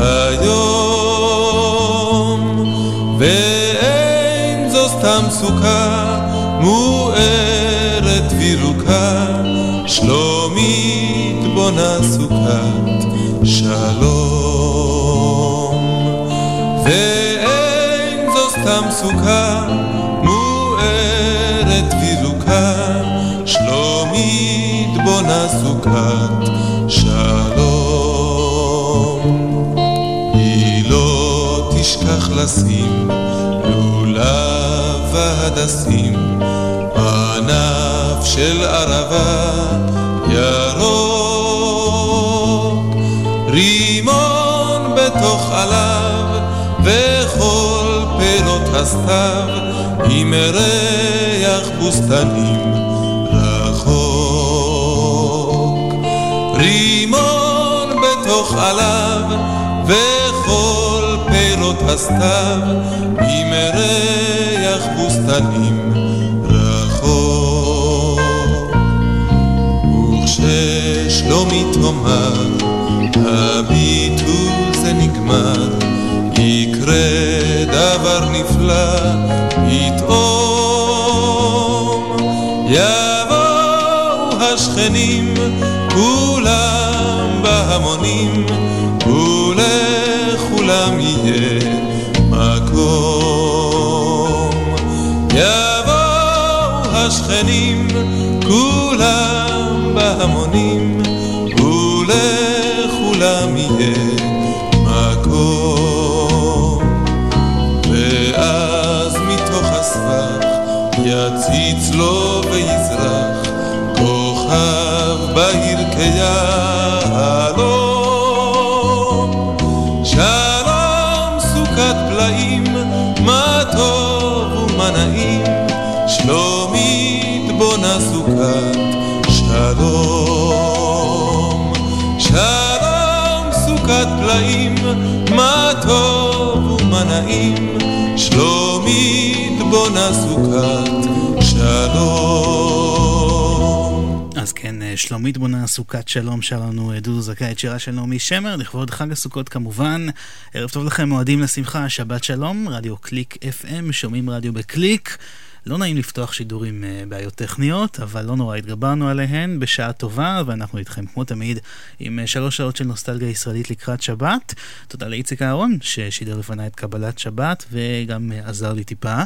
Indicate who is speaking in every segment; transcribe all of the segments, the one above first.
Speaker 1: היום ואין זו סתם סוכה מוארת וירוקה. שלומית בונה סוכת שלום. ואין זו סתם סוכה מוארת וירוקה. שלומית בונה סוכת מאוכלסים, לולב והדסים, ענף של ערבה ירוק, רימון בתוך עליו, וכל פירות הסתיו, עם ריח בוסתנים רחוק. רימון בתוך עליו, ו... הסתיו עם ריח בוסתנים רחוק. וכששלומי תאמר, הביטול זה נגמר, יקרה דבר נפלא יתאום. יבואו השכנים כולם בהמונים לכולם יהיה מקום. יבואו השכנים, כולם בהמונים, ולכולם יהיה מקום. ואז מתוך הסבך יציץ לו ויזרח כוכב בהיר כיעלו שלנו דודו זכאי, את שירה של נעמי שמר, לכבוד חג הסוכות כמובן. ערב טוב לכם, מועדים לשמחה, שבת שלום, רדיו קליק FM, שומעים רדיו בקליק. לא נעים לפתוח שידור עם uh, בעיות טכניות, אבל לא נורא התגברנו עליהן בשעה טובה, ואנחנו איתכם כמו תמיד עם uh, שלוש שעות של נוסטלגיה ישראלית לקראת שבת. תודה לאיציק אהרון ששידר לפניי את קבלת שבת וגם uh, עזר לי טיפה,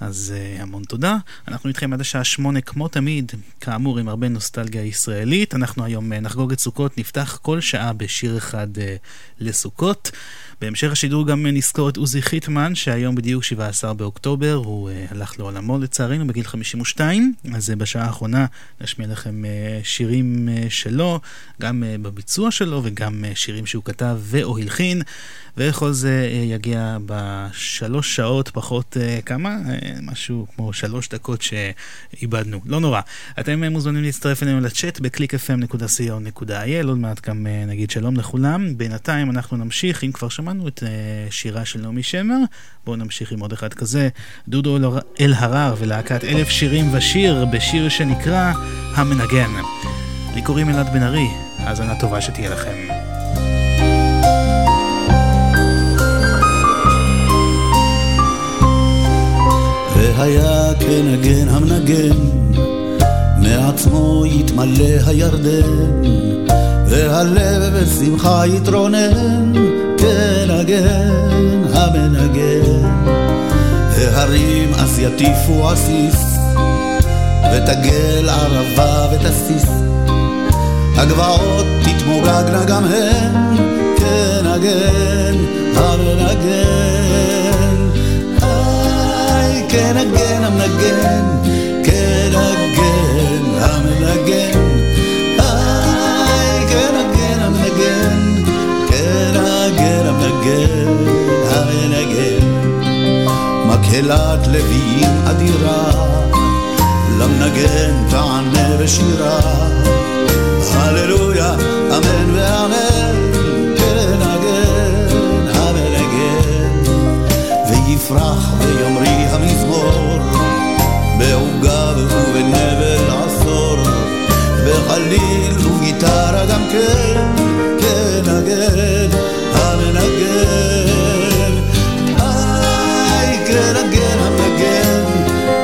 Speaker 1: אז המון תודה. אנחנו איתכם עד השעה שמונה כמו תמיד, כאמור עם הרבה נוסטלגיה ישראלית. אנחנו היום נחגוג את סוכות, נפתח כל שעה בשיר אחד לסוכות. בהמשך השידור גם נזכור את עוזי חיטמן, שהיום בדיוק 17 באוקטובר, הוא uh, הלך לעולמו לצערנו בגיל 52, אז uh, בשעה האחרונה נשמיע לכם uh, שירים uh, שלו, גם uh, בביצוע שלו וגם uh, שירים שהוא כתב ו/או הלחין. וכל זה אה, יגיע בשלוש שעות פחות אה, כמה? אה, משהו כמו שלוש דקות שאיבדנו. לא נורא. אתם מוזמנים להצטרף אלינו לצ'אט ב-clickfm.co.il עוד מעט גם נגיד שלום לכולם. בינתיים אנחנו נמשיך, אם כבר שמענו את שירה של נעמי שמר, בואו נמשיך עם עוד אחד כזה. דודו אלהרר ולהקת אלף שירים ושיר בשיר שנקרא המנגן. לי קוראים אלעד בן ארי, האזנה טובה שתהיה לכם.
Speaker 2: והיה כנגן המנגן, מעצמו יתמלא הירדן, והלב בשמחה יתרונן, כנגן המנגן. ההרים אז יטיפו עסיס, ותגל ערבה ותסיס. הגבעות תתמוגגנה גם הן, כנגן המנגן. היי, כנגן המנגן, כנגן המנגן. היי, כנגן המנגן, כנגן המנגן, המנגן. מקהלת לוויים אדירה, למנגן תענה בשירה. הללויה, אמן ואמן, בחליל וגיטרה גם כן, כנגן המנגן. איי, כנגן המנגן,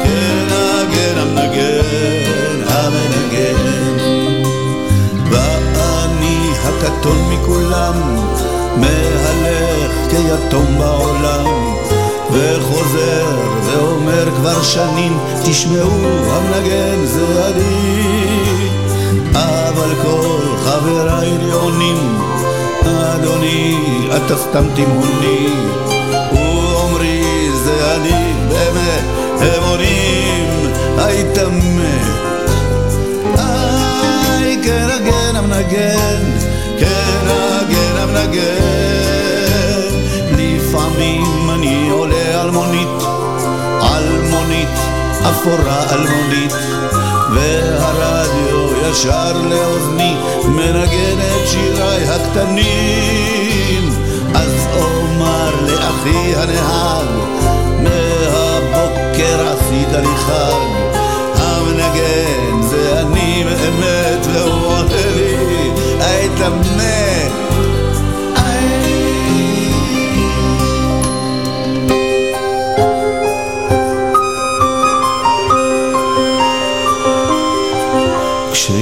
Speaker 2: כנגן המנגן, המנגן. ואני הקטון מכולם, מהלך כיתום בעולם, וחוזר ואומר כבר שנים, תשמעו המנגן זה אני. אבל כל חבריי לי עונים, אדוני, אתה סתם תימהוני. ואומרי זה אני, באמת, הם עונים, היית מת. איי, כנגן המנגן, כנגן המנגן. לפעמים אני עולה על מונית, על מונית, אפורה אלמונית, והרדיו ישר לאוזני מנגן את שיריי הקטנים. אז אומר לאחי הנהג, מהבוקר עשית לי חג. המנגן זה אני באמת, והוא עונה לי, היית מת.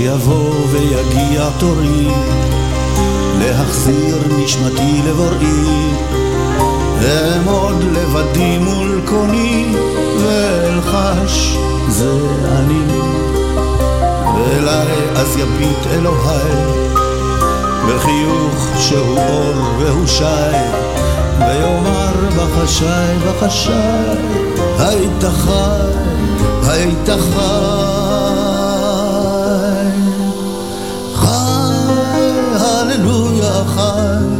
Speaker 2: כשיבוא ויגיע תורי להחזיר נשמתי לבוראי אעמוד לבדי מול קוני ואלחש זה אני. ואליי אז יביט אלוהי בחיוך שהוא אור והוא שי ויאמר בחשאי בחשאי היית חי היית חי הללויה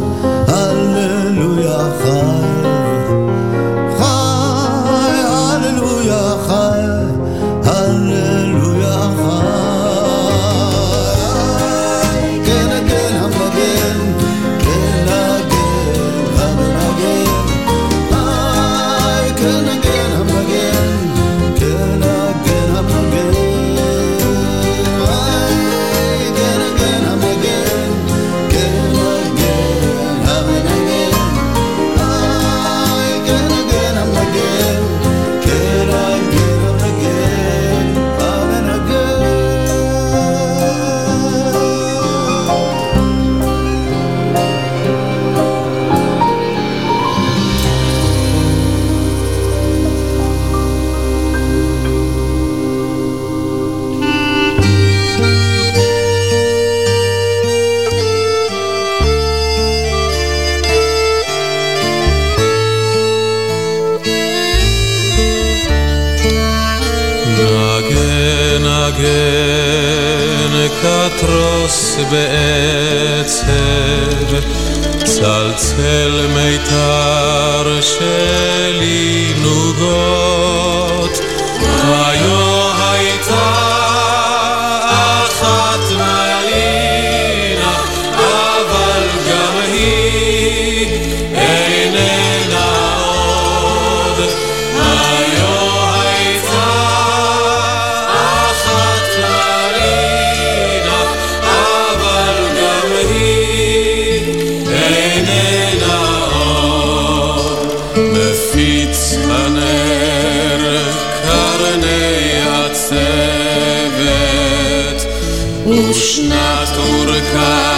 Speaker 3: בעצב צלצל מיתר שלי נוגות Duszna
Speaker 4: Turka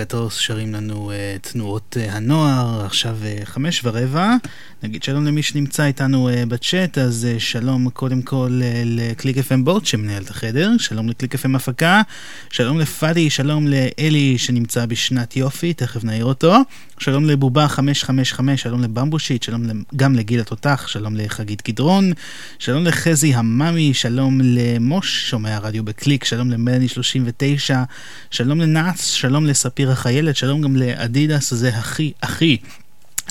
Speaker 4: קטורס שרים לנו תנועות הנוער, עכשיו חמש ורבע. נגיד שלום למי שנמצא איתנו בצ'אט, אז שלום קודם כל לקליק FM בוט שמנהל את החדר, שלום לקליק FM הפקה, שלום לפאדי, שלום לאלי שנמצא בשנת יופי, תכף נעיר אותו, שלום לבובה 555, שלום לבמבושיט, שלום גם לגיל התותח, שלום לחגית גדרון, שלום לחזי הממי, שלום למוש, שומע רדיו בקליק, שלום למני 39, שלום לנאץ, שלום לספיר החיילת, שלום גם לאדידס, זה הכי הכי.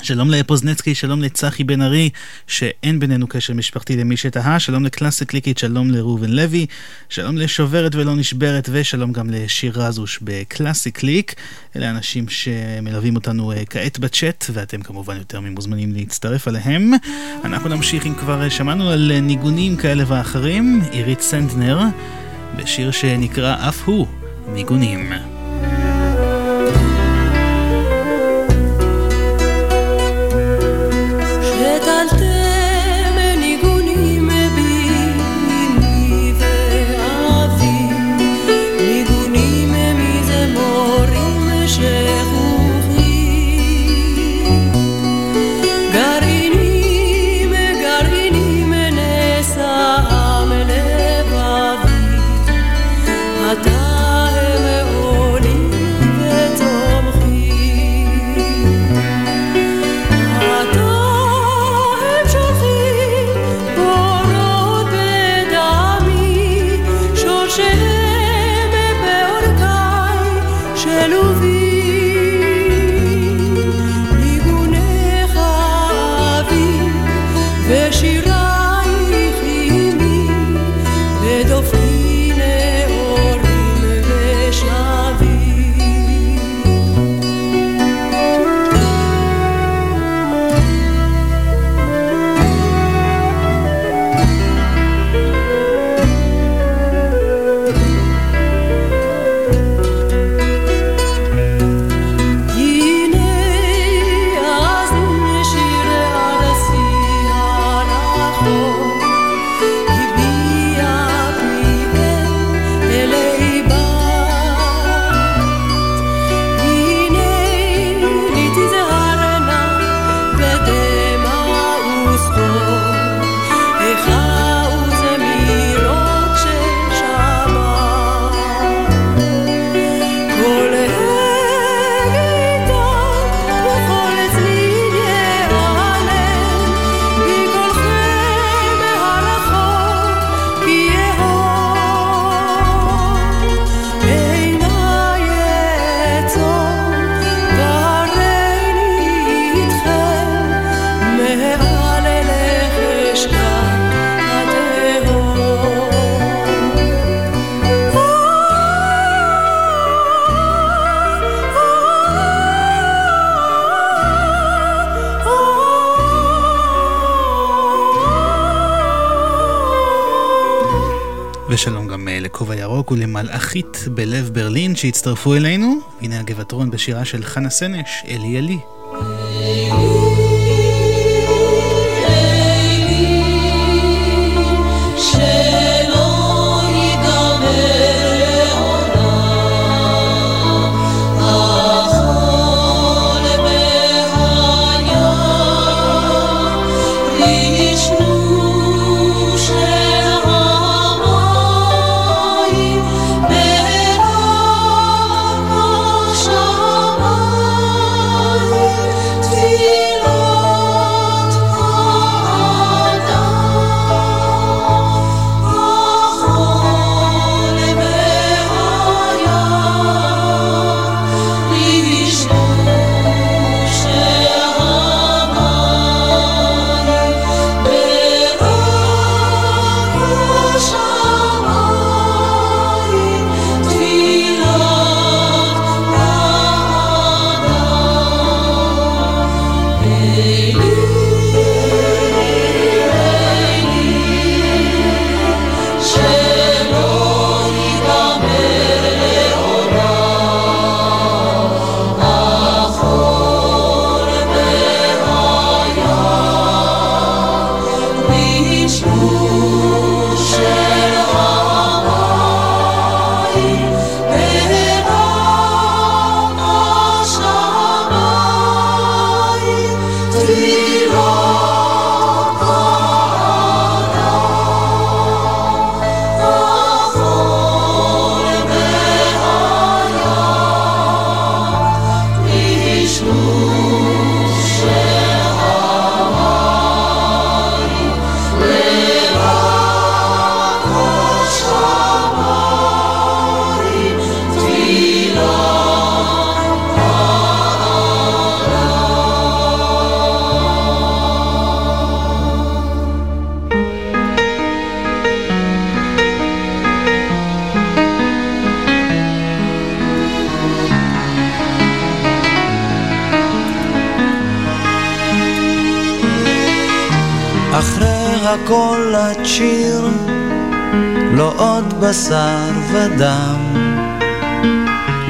Speaker 4: שלום לפוזנצקי, שלום לצחי בן ארי, שאין בינינו קשר משפחתי למי שתהה, שלום לקלאסי קליקית, שלום לראובן לוי, שלום לשוברת ולא נשברת, ושלום גם לשיר רזוש בקלאסי קליק. אלה אנשים שמלווים אותנו אה, כעת בצ'אט, ואתם כמובן יותר ממוזמנים להצטרף אליהם. אנחנו נמשיך אם כבר שמענו על ניגונים כאלה ואחרים, עירית סנדנר, בשיר שנקרא אף הוא ניגונים. ולמלאכית בלב ברלין שהצטרפו אלינו. הנה הגבעתרון בשירה של חנה סנש, אלי אלי.
Speaker 5: את שיר, לא עוד בשר ודם,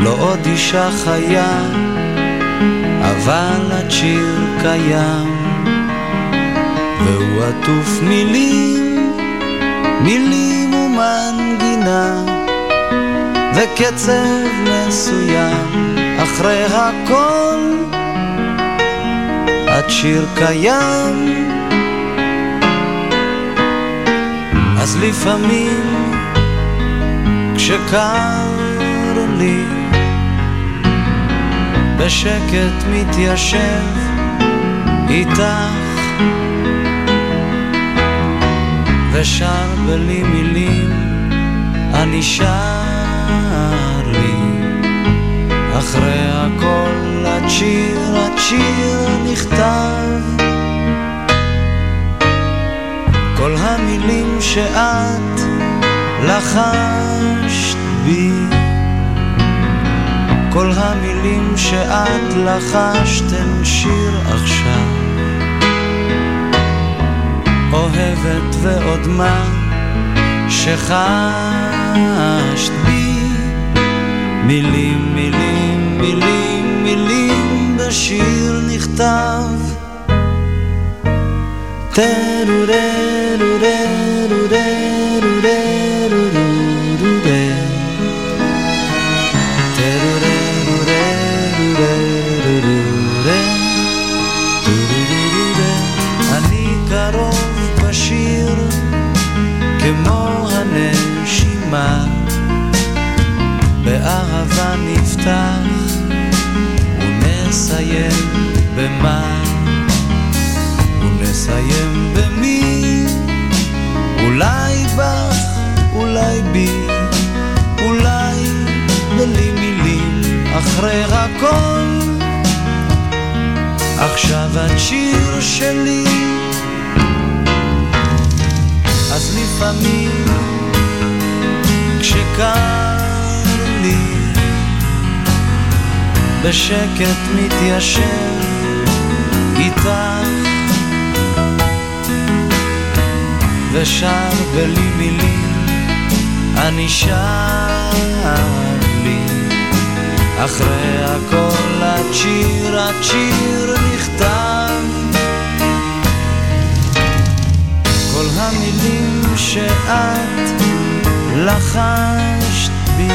Speaker 5: לא עוד אישה חיה, אבל את שיר קיים, והוא עטוף מילים, מילים ומנגינה, וקצב מסוים, אחרי הכל. את שיר קיים. אז לפעמים כשקר לי בשקט מתיישב איתך ושר בלי מילים אני שר לי. אחרי הכל השיר השיר נכתב כל המילים שאת לחשת בי. כל המילים שאת לחשת הן שיר עכשיו. אוהבת ועוד מה שחשת בי. מילים, מילים, מילים, מילים בשיר נכתב באהבה נפתח ונסיים במה ונסיים במי? אולי בך, אולי בי. אולי בלי מילים אחרי הכל. עכשיו את שיר שלי. אז לפעמים כשקר לי בשקט מתיישב ושר בלי מילים אני שר לי אחרי הכל השיר השיר נכתב כל המילים שאת לחשת בי.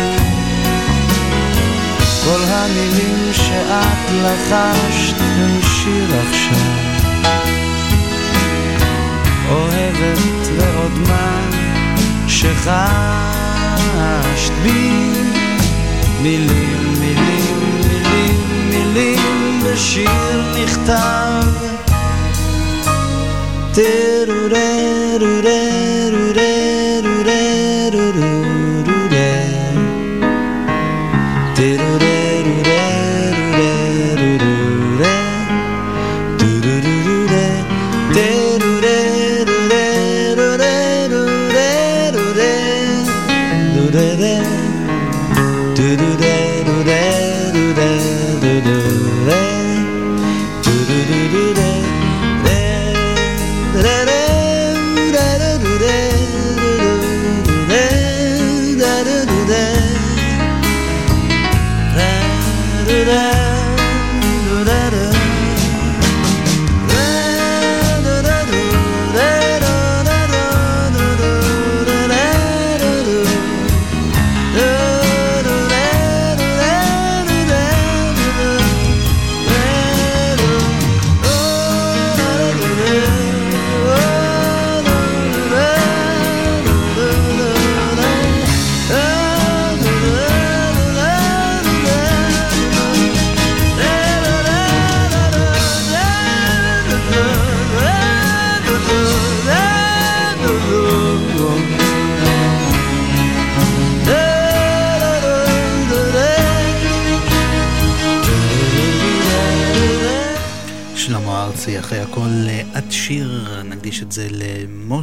Speaker 5: כל המילים שאת לחשת הם שיר עכשיו אוהבת ועוד מה שחשת בי. מילים, מילים, מילים, מילים בשיר נכתב.
Speaker 4: זה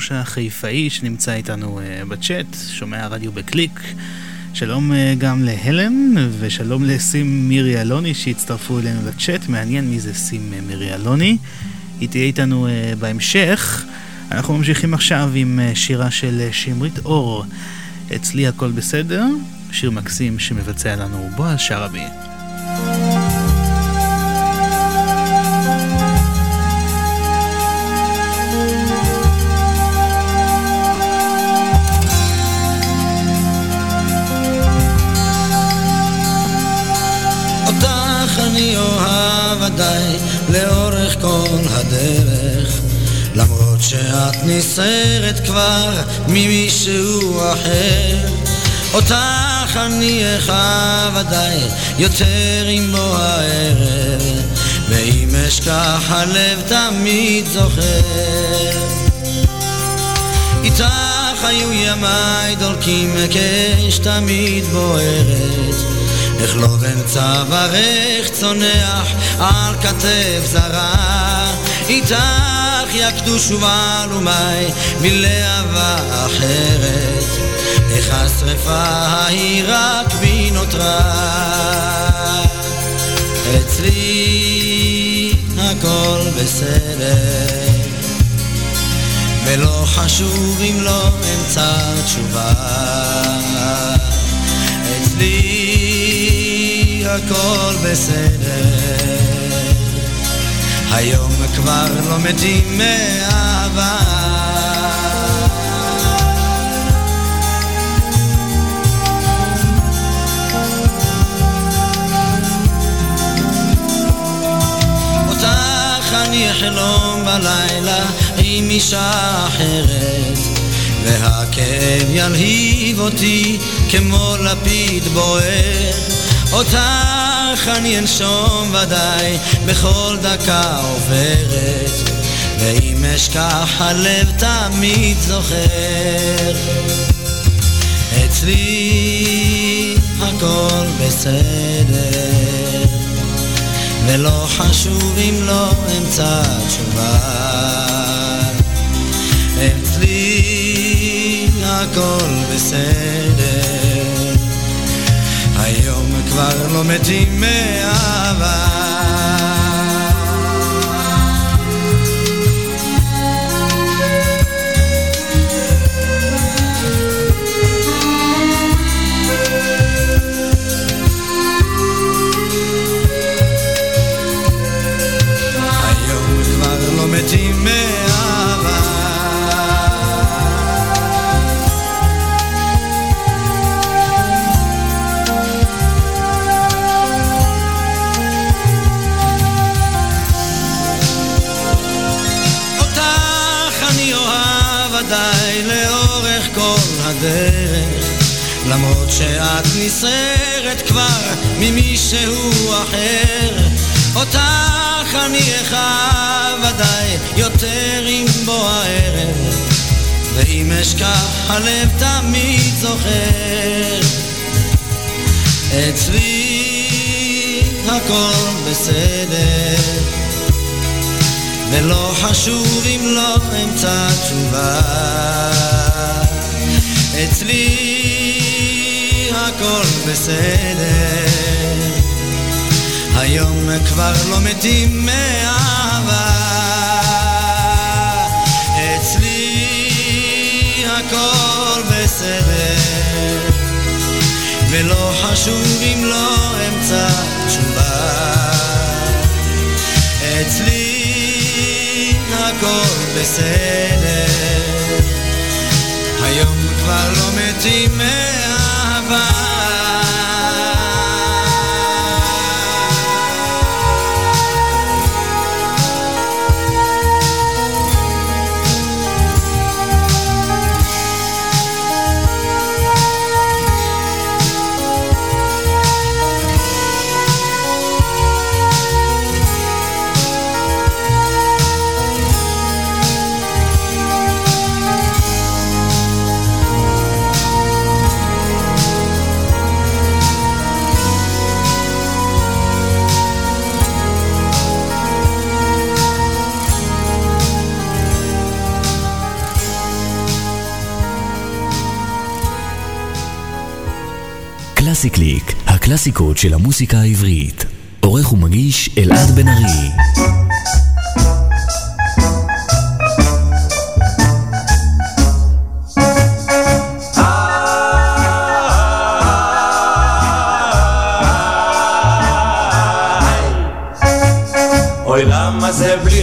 Speaker 4: למשה החיפאי שנמצא איתנו uh, בצ'אט, שומע רדיו בקליק. שלום uh, גם להלן, ושלום לסים מירי אלוני שהצטרפו אלינו לצ'אט. מעניין מי זה סים מירי אלוני. היא תהיה איתנו בהמשך. אנחנו ממשיכים עכשיו עם אה, שירה של אה, שמרית אור, אצלי הכל בסדר, שיר מקסים שמבצע לנו בועז שרעבי.
Speaker 2: שאת נסערת כבר ממישהו אחר. אותך אני אחב ודאי יותר עם בוא הערב ואם אשכח הלב תמיד זוכר. איתך היו ימיי דולקים אש תמיד בוערת איך לא בן צווארך צונח על כתף זרה. איתך יקדוש ובעלומי מלהבה אחרת. איך השרפה ההיא רק בי נותרה אצלי הכל בסדר. ולא חשוב אם לא אמצא תשובה. אצלי הכל בסדר היום כבר לא מתים מאהבה. אותך אני אחלום בלילה עם אישה אחרת והכאב ילהיב אותי כמו לפיד בוער. אותך אני אנשום ודאי בכל דקה עוברת. ואם אשכח הלב תמיד זוכר. אצלי הכל בסדר. ולא חשוב אם לא אמצא תשובה. אצלי הכל בסדר כבר לא מתים מאהבה למרות שאת נסערת כבר ממישהו אחר. אותך אני אחב ודאי יותר עם בוא הערב ואם אשכח הלב תמיד זוכר. אצלי הכל בסדר ולא חשוב אם לא אמצא תשובה. אצלי הכל בסדר. היום כבר לא מתים מאהבה. אצלי הכל בסדר. ולא חשוב אם לא אמצא תשובה. אצלי הכל בסדר. היום כבר לא מתים מאהבה levar
Speaker 6: קלאסי קליק, הקלאסיקות של המוסיקה העברית. עורך ומגיש אלעד בן ארי.
Speaker 3: אוי למה זה בלי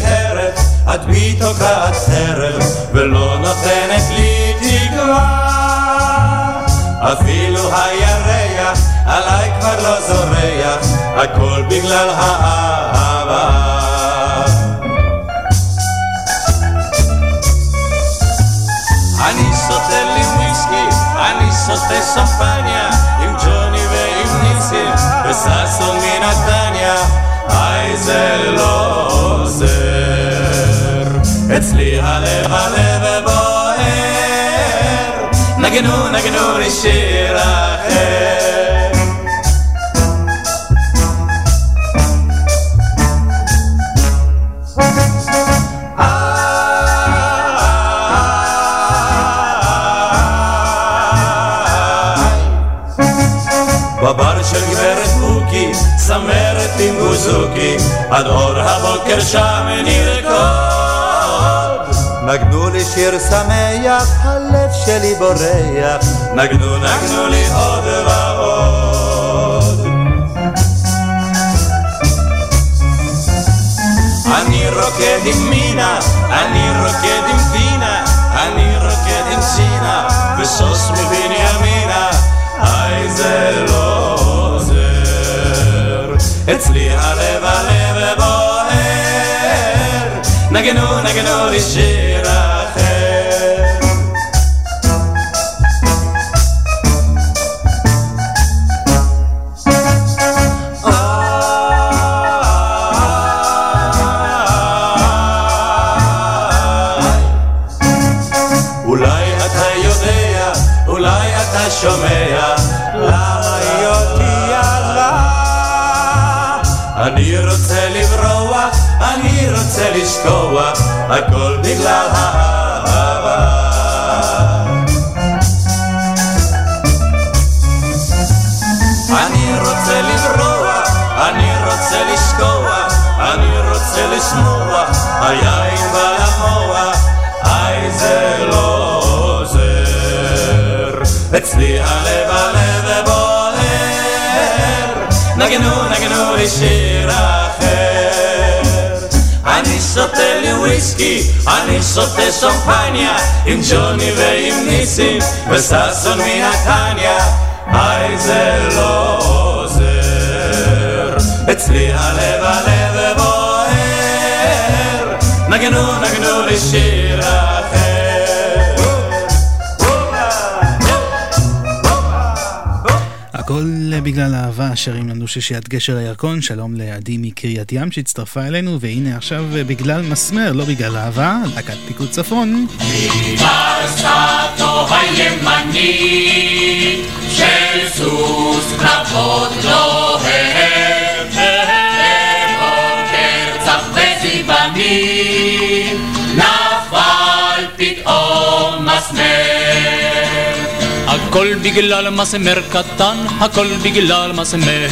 Speaker 3: הכל בגלל האהבה. אני שותה לי וויסקי, אני שותה שמפניה, עם ג'וני ועם ניסים, וששון מנתניה, היי זה לא עוזר. אצלי הלב הלב בוער, נגנו נגנו לי שיר אחר. בוזוקי, עד אור הבוקר שם נרקוד. נגנו לי שיר שמח, הלב שלי בורח, נגנו נגנו לי עוד ועוד. אני רוקד עם מינה, אני רוקד עם דינה, אני רוקד עם צינה, ושוס מבנימינה. היי זה לא אצלי הלב הלב בוער, נגנו נגנו לי שיר לשכוח, הכל בגלל האהבה. אני רוצה לברוח, אני רוצה לשכוח, אני רוצה לשמוח, היין למוח, היי זה לא עוזר. אצלי הלב הלב בוער, נגנו נגנו לי שיר אחר. שותה לי וויסקי, אני שותה שמפניה, עם ג'וני ועם ניסים, וששון מנתניה, היי זה לא עוזר. אצלי הלב הלב בוער, נגנו נגנו לי שיר אחר.
Speaker 4: בגלל אהבה, שרים לנו שישיית גשר הירקון, שלום לעדי מקריית ים שהצטרפה אלינו, והנה עכשיו בגלל מסמר, לא בגלל אהבה, להקת פיקוד צפון.
Speaker 7: פרסתו הימנית של
Speaker 8: הכל בגלל מסמר קטן, הכל בגלל מסמר.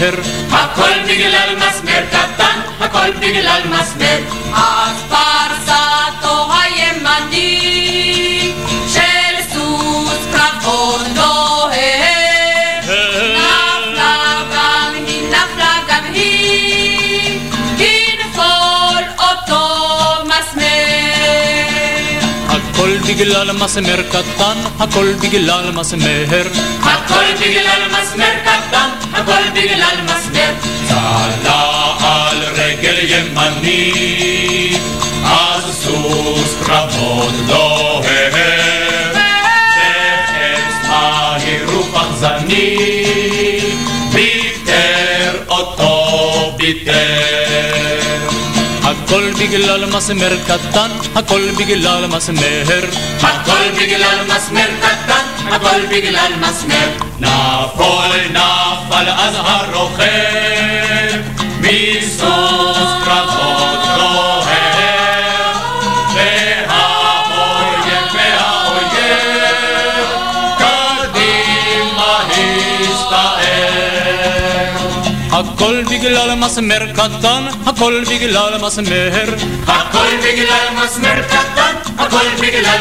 Speaker 7: הכל בגלל מסמר קטן, הכל בגלל מסמר אז פרסתו
Speaker 8: בגלל מסמר קטן, הכל בגלל מסמר.
Speaker 7: הכל בגלל מסמר קטן, הכל בגלל מסמר
Speaker 3: צלה על רגל ימנית, אז סוס קרבות לוהב. בחץ מהיר ופחזני, ביטר אותו ביטר.
Speaker 8: הכל בגלל מסמר קטן, הכל בגלל מסמר.
Speaker 7: הכל בגלל מסמר קטן, הכל בגלל מסמר
Speaker 3: נפול נפל אז הרוכב, מסוס
Speaker 8: בגלל מסמר קטן, הכל בגלל מסמר.
Speaker 7: הכל בגלל מסמר קטן, הכל בגלל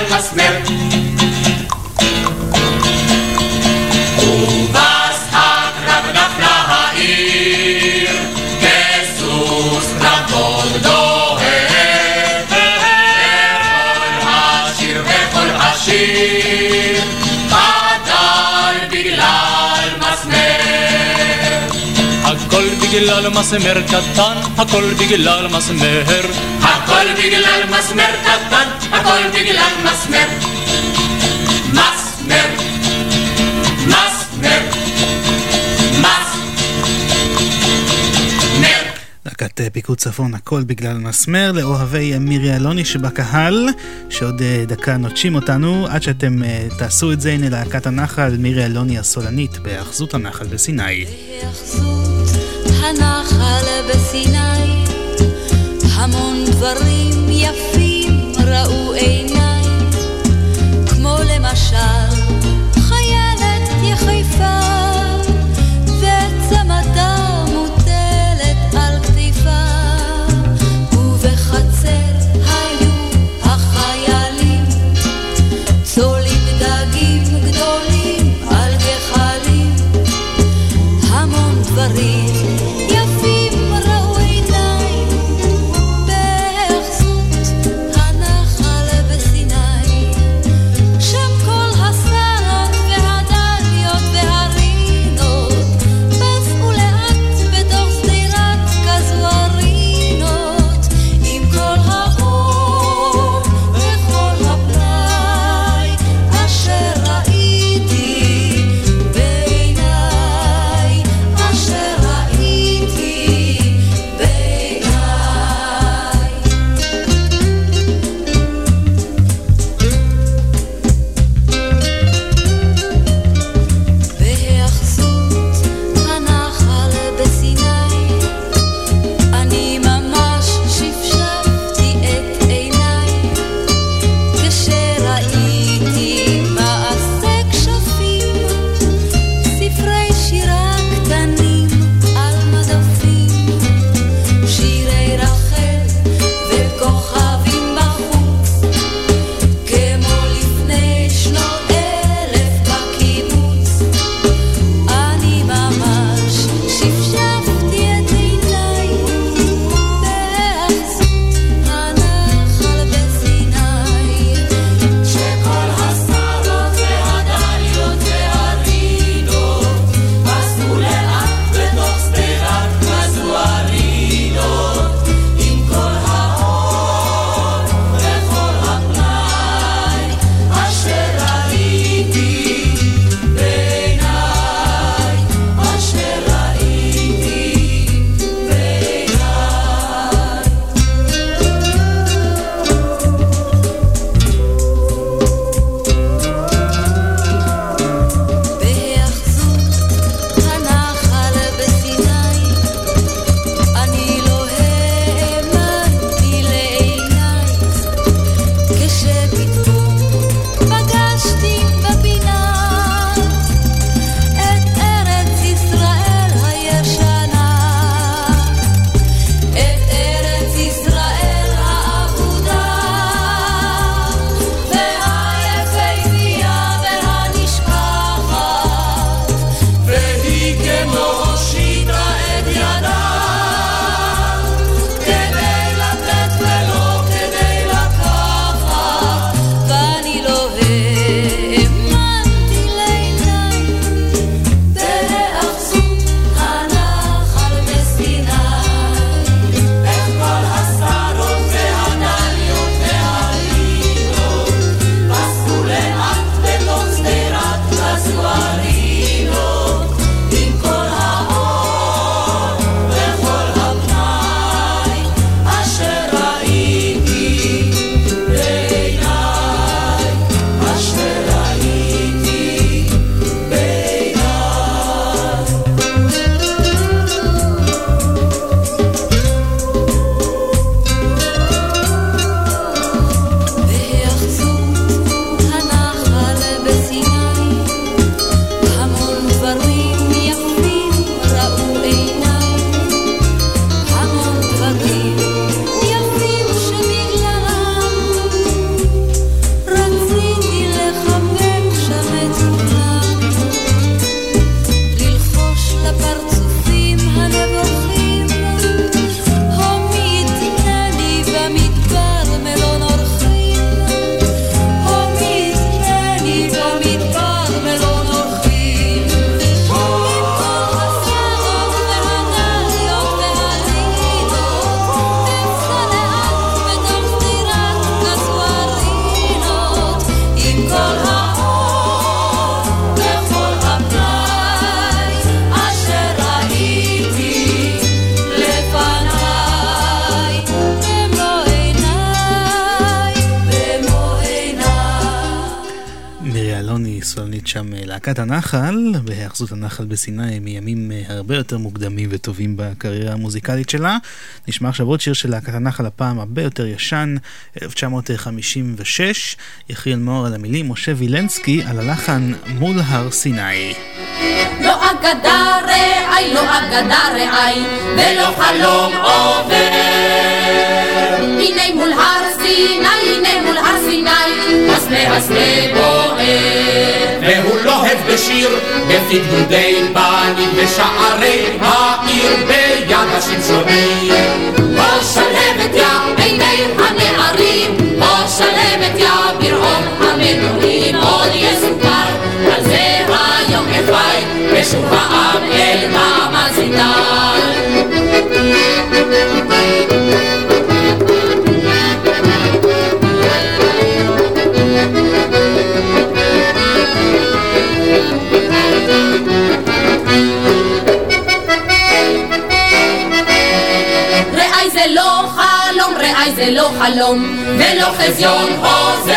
Speaker 8: בגלל מסמר קטן, הכל בגלל מסמר.
Speaker 9: הכל בגלל מסמר קטן, הכל בגלל מסמר. מסמר. מסמר.
Speaker 4: להקת אה, פיקוד צפון, הכל בגלל מסמר, לאוהבי מירי אלוני שבקהל, שעוד אה, דקה נוטשים אותנו, עד שאתם uh, תעשו את זה, הנה להקת הנחל, מירי אלוני הסולנית, בהאחזות הנחל בסיני.
Speaker 7: הנחל בסיני, המון דברים
Speaker 4: הנחל, בהיאחזות הנחל בסיני מימים אה, הרבה יותר מוקדמים וטובים בקריירה המוזיקלית שלה. נשמע עכשיו עוד שיר של להקת הנחל, הפעם הרבה יותר ישן, 1956, יחיאל מור על המילים, משה וילנסקי על הלחן מול הר סיני.
Speaker 7: לא אגדה רעי, לא אגדה רעי, ולא חלום עובר. הנה מול הר סיני, הנה מול הר סיני, הסנה הסנה בוער.
Speaker 9: והוא לוהב בשיר, בפתגודי בנים בשערי העיר ביד השמשונים.
Speaker 7: בוא שלהבת יא עיני הנערים, בוא שלהבת יא ברעום המנועים, עוד יסופר על זה היום אפי, ושוב העם אל מעמד סיני. זה לא חלום ולא חזיון חוזר.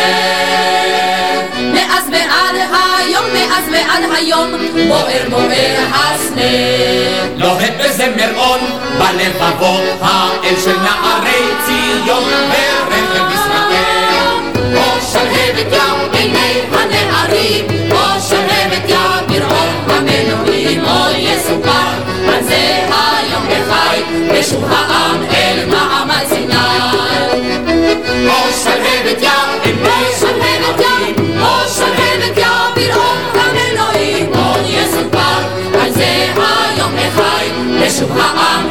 Speaker 7: מאז ועד היום, מאז ועד היום, בוער בוער הסנה.
Speaker 9: לוהט בזמרון, בלבבות האל של נערי ציון, ברכב ישראל.
Speaker 7: או שלהבת יא עיני הנערים, או שלהבת יא ברעון המנועים, או יסופר על זה היום בחי, ושוב העם אל זה היום בחי, ושוב העם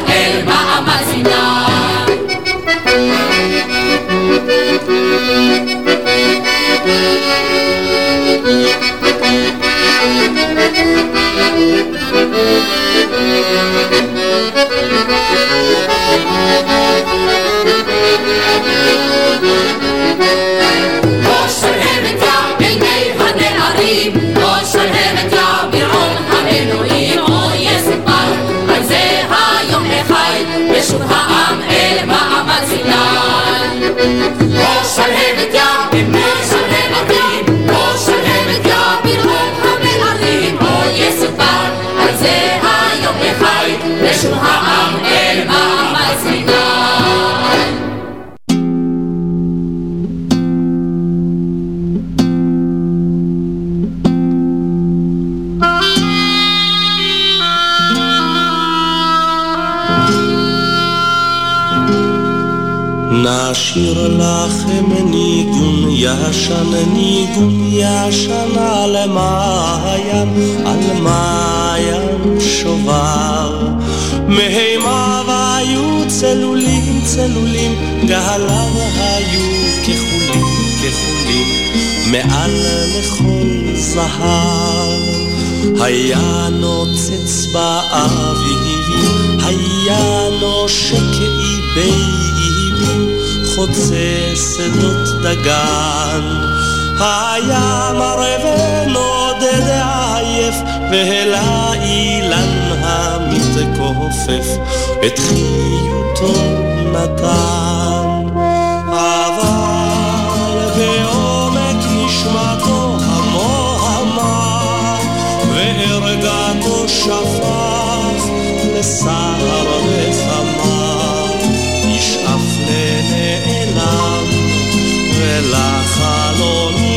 Speaker 10: נשאיר לכם ניגון ישן, ניגון ישן על מעיין, על מעיין שובר. מהימיו היו צלולים צלולים, גהליו היו כחולים כחולים, מעל לכל זהב. היה נוצץ באביבים, היה נושק איבי חוצה שדות דגן. היה מראה ונודד עייף, והעלה אילן המתכופף, את חיותו נתן. אבל בעומק נשמתו המוהמה, וערגתו שפך לסהר וחמה.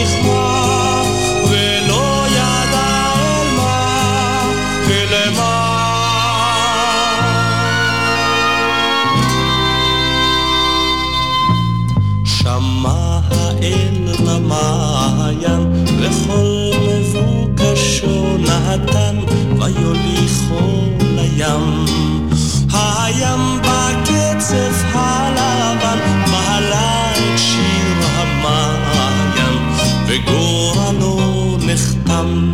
Speaker 10: נכמר, ולמה. שמע האל למעיין, לכל מבוקשו נתן, ויוליכו לים. הים בקצף וגורלו נחתם.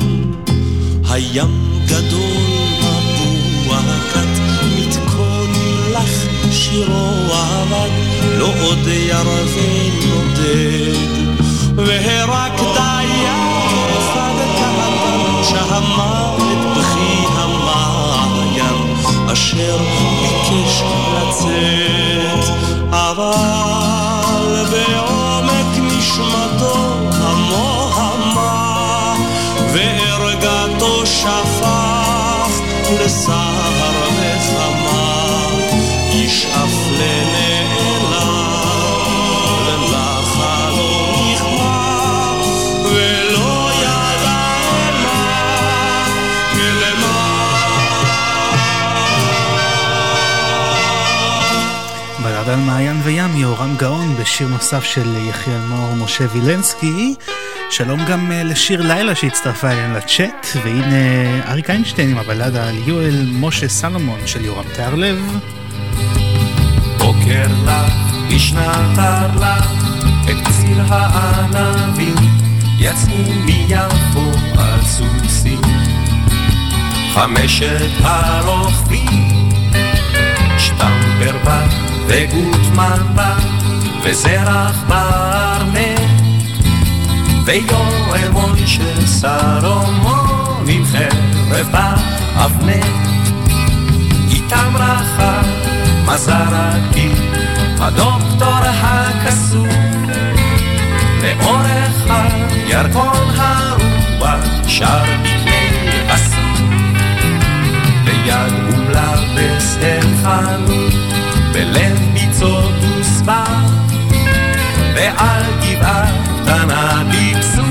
Speaker 10: הים גדול מבוע כת, מתכון לך שירו אבד, לא עוד ירווה נודד. ורק דייג אחד קטן, שהמוות בכי המעיין, אשר ביקש לצאת, אבל וערגתו שפך לסהר נחמה, ישאף לנעלם, לחלום נכמע, ולא ידע מה ולמה.
Speaker 4: בלד על מעיין וים, יהורם גאון, בשיר נוסף של יחיאל מור משה וילנסקי. שלום גם אה, לשיר לילה שהצטרפה אלינו לצ'אט, והנה אריק איינשטיין עם הבלדה על יואל משה סלומון של יורם תיארלב.
Speaker 10: בוקר לך, בשנת הרלך, את ציר הענבים, יצאו מיפו על סוסים. חמשת הרוכבים, שטמפר בה וגוטמן בה, וזרח בארנט, ויואל מוישה סלומון עם חרב באבנט. איתם רחה מזרקי, הדוקטור הקסום, לאורך הירקון הרוח שר מקנה אסור, ביד ומלבס אל חנות, בלב ביצות וסבר, ועל גבעה קטנה טיפסו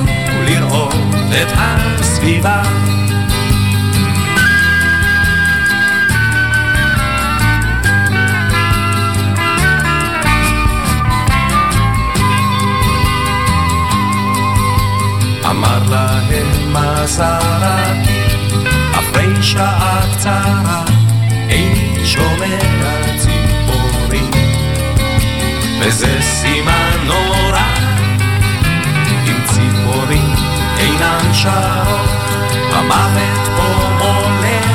Speaker 10: לראות את הסביבה. אמר להם הזרקי, אחרי שעה קצרה, איני שומע ציפורים. וזה סימן נורא, אינן שרות, המוות פה מולך.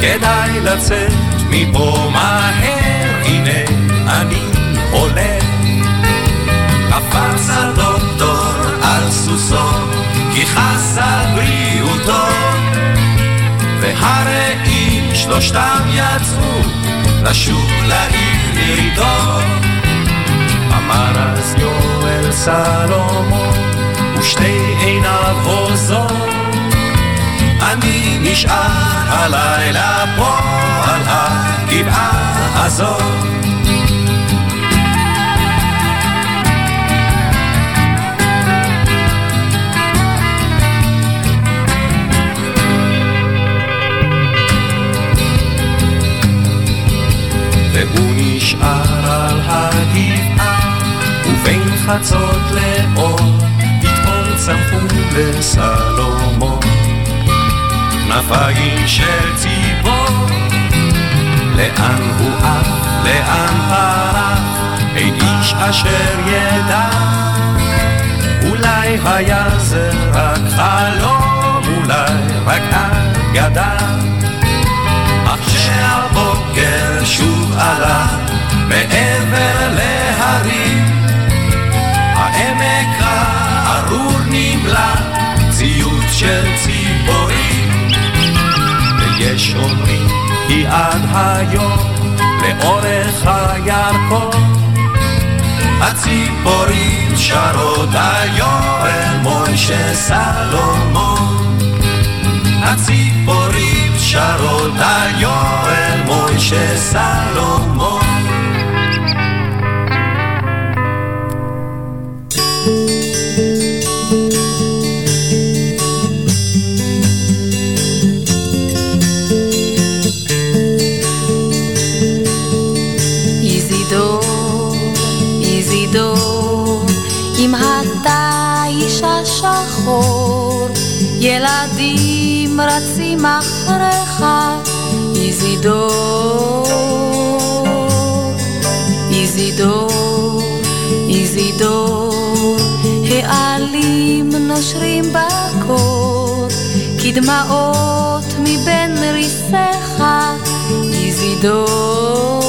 Speaker 10: כדאי לצאת מפה מהר, הנה אני הולך. קפץ הדוקטור על סוסו, כי חס על בריאותו. והרעים שלושתם יצאו לשוב לעיר ירידו. אמר אז יואל סלומון, ושתי עיניו הוזות. אני נשאר הלילה פה על הגבעה הזאת. נשאר על הגבעה, ובין חצות לאור, צמחו לסלומון. כנפיים של ציפור, לאן הוא עף, לאן פרח, אין איש אשר ידע. אולי היה זה רק חלום, אולי רק אגדה. אך כשהבוקר שוב עלה מעבר להרים, העמק הארור נמלא ציוץ של ציפורים. ויש אומרים כי עד היום לאורך הירקון הציפורים שרות היואל מוישה סלומון הציפורים שרות היואל מוישה סלומון
Speaker 7: איזידור, העלים נושרים בקור, כדמעות מבין ריסיך, איזידור.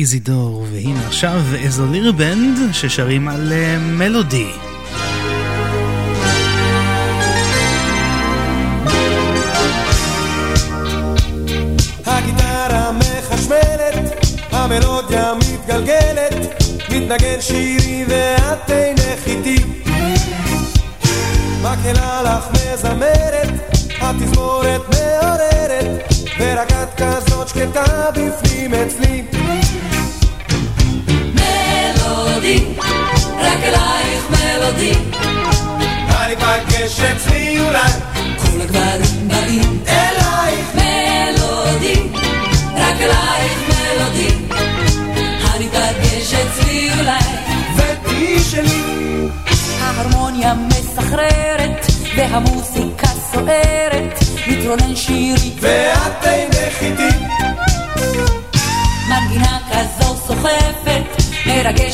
Speaker 7: איזידור,
Speaker 4: והנה עכשיו איזו לירבנד ששרים על אה,
Speaker 11: מלודי.
Speaker 12: Uh,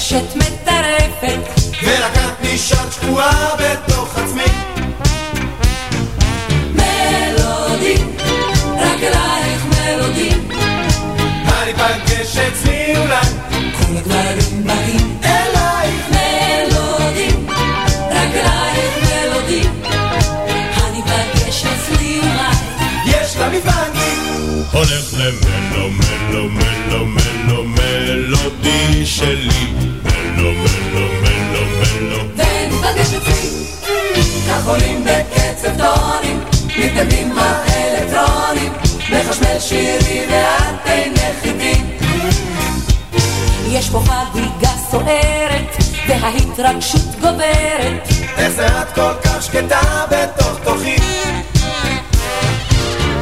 Speaker 11: achète mes terres. החולים בקצב טונים, מתנגדים האלקטרונים, מחשמל שירי ואת אינך איתי. יש פה חגיגה סוערת, וההתרגשות גוברת.
Speaker 13: איזה את כל כך שקטה בתוך תוכי?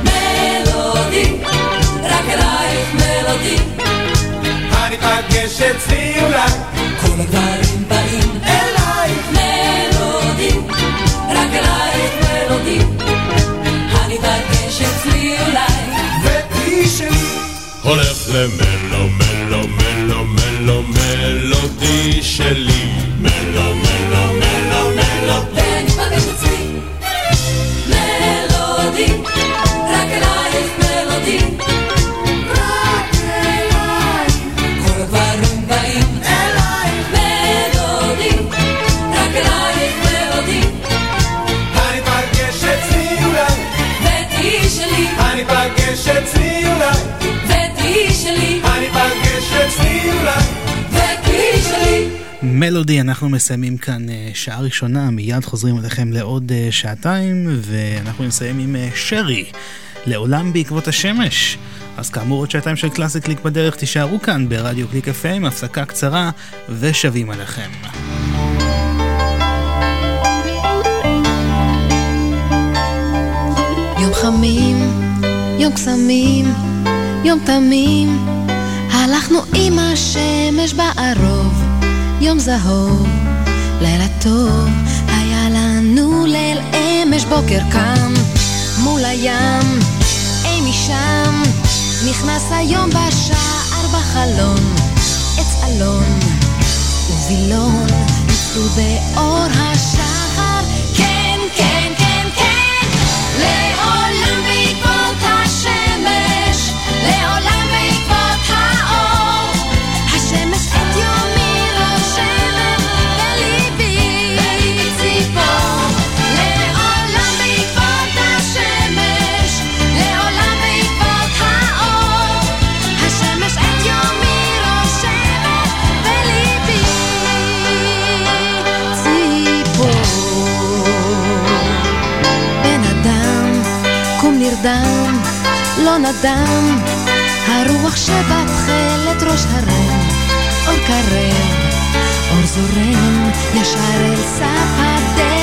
Speaker 11: מלודי, רק אלייך מלודי.
Speaker 13: אני הניפגש אצלי אולי.
Speaker 11: כל הגבל אותי, הנתעקש אצלי אולי,
Speaker 13: ואי שלי.
Speaker 12: הולך למלו, מלו, מלו, מלו, מלודי שלי.
Speaker 11: מלודי,
Speaker 4: אנחנו מסיימים כאן אה, שעה ראשונה, מיד חוזרים אליכם לעוד אה, שעתיים, ואנחנו נסיים עם אה, שרי, לעולם בעקבות השמש. אז כאמור עוד שעתיים של קלאסי קליק בדרך, תישארו כאן ברדיו קליק FM, הפסקה קצרה, ושבים עליכם.
Speaker 14: יום חמים, יום קסמים, יום תמים, הלכנו עם השמש בערוב, יום זהוב, לילה טוב, היה לנו ליל אמש בוקר קם, מול הים, אי משם, נכנס היום בשער בחלון, עץ אלון ווילון, ניצלו באור השחר, לא נדם, הרוח שבתכלת ראש הרם, אור קרב, אור זורם, ישר אל סף הדלת,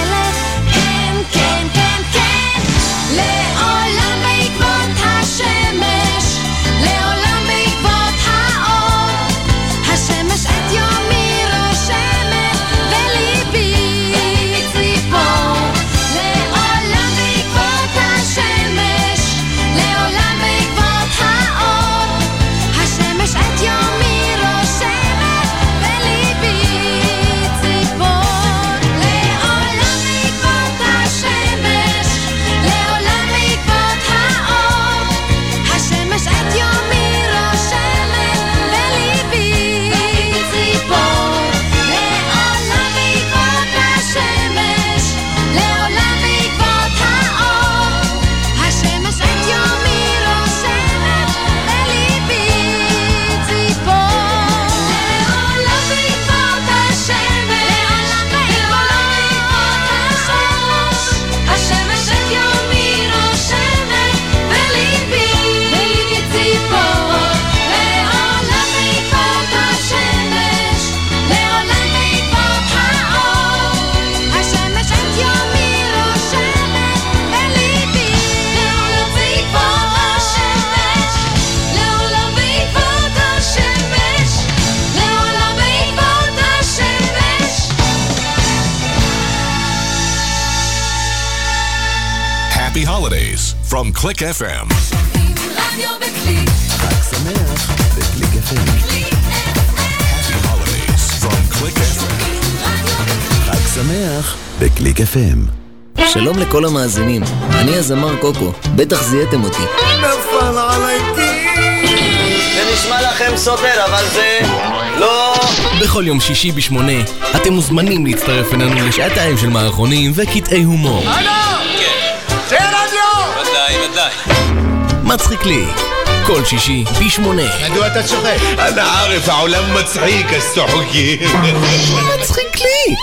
Speaker 15: holidays from Click FM.
Speaker 16: רדיו בקליק.
Speaker 17: חג שמח בקליק FM.
Speaker 15: Happy holidays from Click FM.
Speaker 17: חג שמח בקליק FM.
Speaker 18: שלום לכל המאזינים, אני הזמר קוקו, בטח זיהיתם אותי.
Speaker 19: נפל עליי
Speaker 20: זה נשמע לכם סותר, אבל זה לא...
Speaker 21: בכל יום שישי בשמונה, אתם מוזמנים להצטרף אלינו לשעתיים של מערכונים וקטעי הומור.
Speaker 19: זה
Speaker 21: מצחיק לי. כל שישי, פי שמונה.
Speaker 19: מדוע אתה צוחק?
Speaker 11: אני ערף, העולם מצחיק, אז
Speaker 21: מצחיק לי!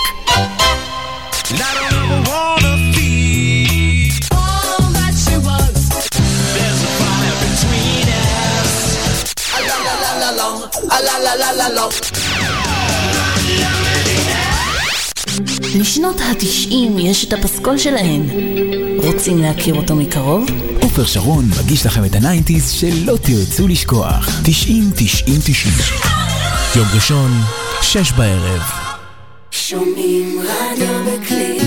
Speaker 22: משנות התשעים יש את הפסקול שלהן. רוצים להכיר אותו מקרוב?
Speaker 17: עופר שרון מגיש לכם את ה nineties שלא תרצו לשכוח. 90 90 90
Speaker 21: יום ראשון, שש בערב.
Speaker 16: שומעים רדיו בקליק.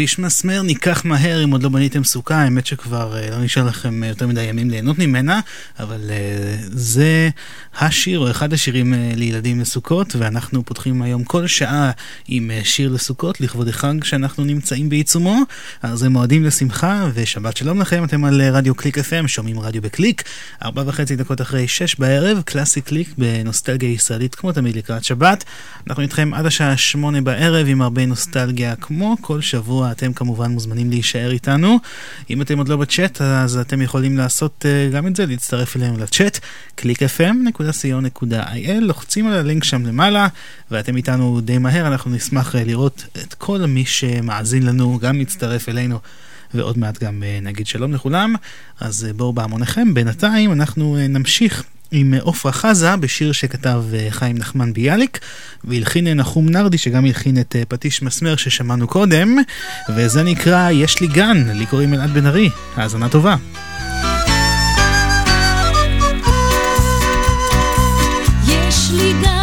Speaker 23: לה
Speaker 4: מסמר ניקח מהר אם עוד לא בניתם סוכה, האמת שכבר אה, לא נשאר לכם יותר מדי ימים ליהנות ממנה, אבל אה, זה השיר או אחד השירים אה, לילדים לסוכות, ואנחנו פותחים היום כל שעה עם שיר לסוכות לכבוד החג שאנחנו נמצאים בעיצומו. אז זה מועדים לשמחה ושבת שלום לכם, אתם על רדיו קליק FM, שומעים רדיו בקליק, ארבע וחצי דקות אחרי שש בערב, קלאסי קליק בנוסטלגיה ישראלית כמו תמיד לקראת שבת. אנחנו איתכם עד השעה שמונה בערב עם הרבה נוסטלגיה כמו כל שבוע, אתם כמובן מוזמנים להישאר איתנו. אם אתם עוד לא בצ'אט, אז אתם יכולים לעשות uh, גם את זה, להצטרף אלינו לצ'אט, www.clickfm.co.il, לוחצים על הלינק שם למעלה, ואתם איתנו די מהר, אנחנו נשמח uh, לראות את כל מי שמאזין לנו, גם להצטרף אלינו. ועוד מעט גם uh, נגיד שלום לכולם, אז בואו בהמוניכם. בינתיים אנחנו נמשיך עם עופרה חזה בשיר שכתב אה, חיים נחמן ביאליק והלחין נחום נרדי שגם הלחין את אה, פטיש מסמר ששמענו קודם וזה נקרא יש לי גן, לי קוראים אלעד בן ארי, האזנה טובה.
Speaker 24: יש לי גן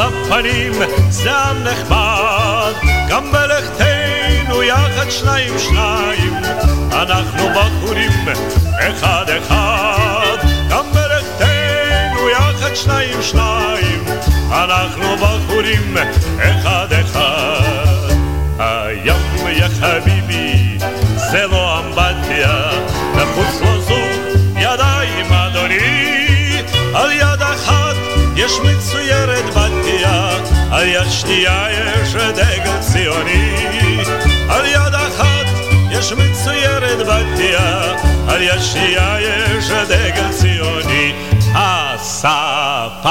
Speaker 24: הפנים, זה עם נחמד, גם בלכתנו יחד שניים שניים, אנחנו בחורים אחד אחד, גם בלכתנו יחד שניים שניים, אנחנו בחורים אחד אחד. הים יא חביבי זה לא אמבטיה, מחוץ לו זוג ידיים אדוני, על יד אחת יש מצוירת בתיה, על יד שנייה יש דגל ציוני, על יד אחת יש מצוירת בתיה, על יד שנייה יש דגל ציוני. הספנים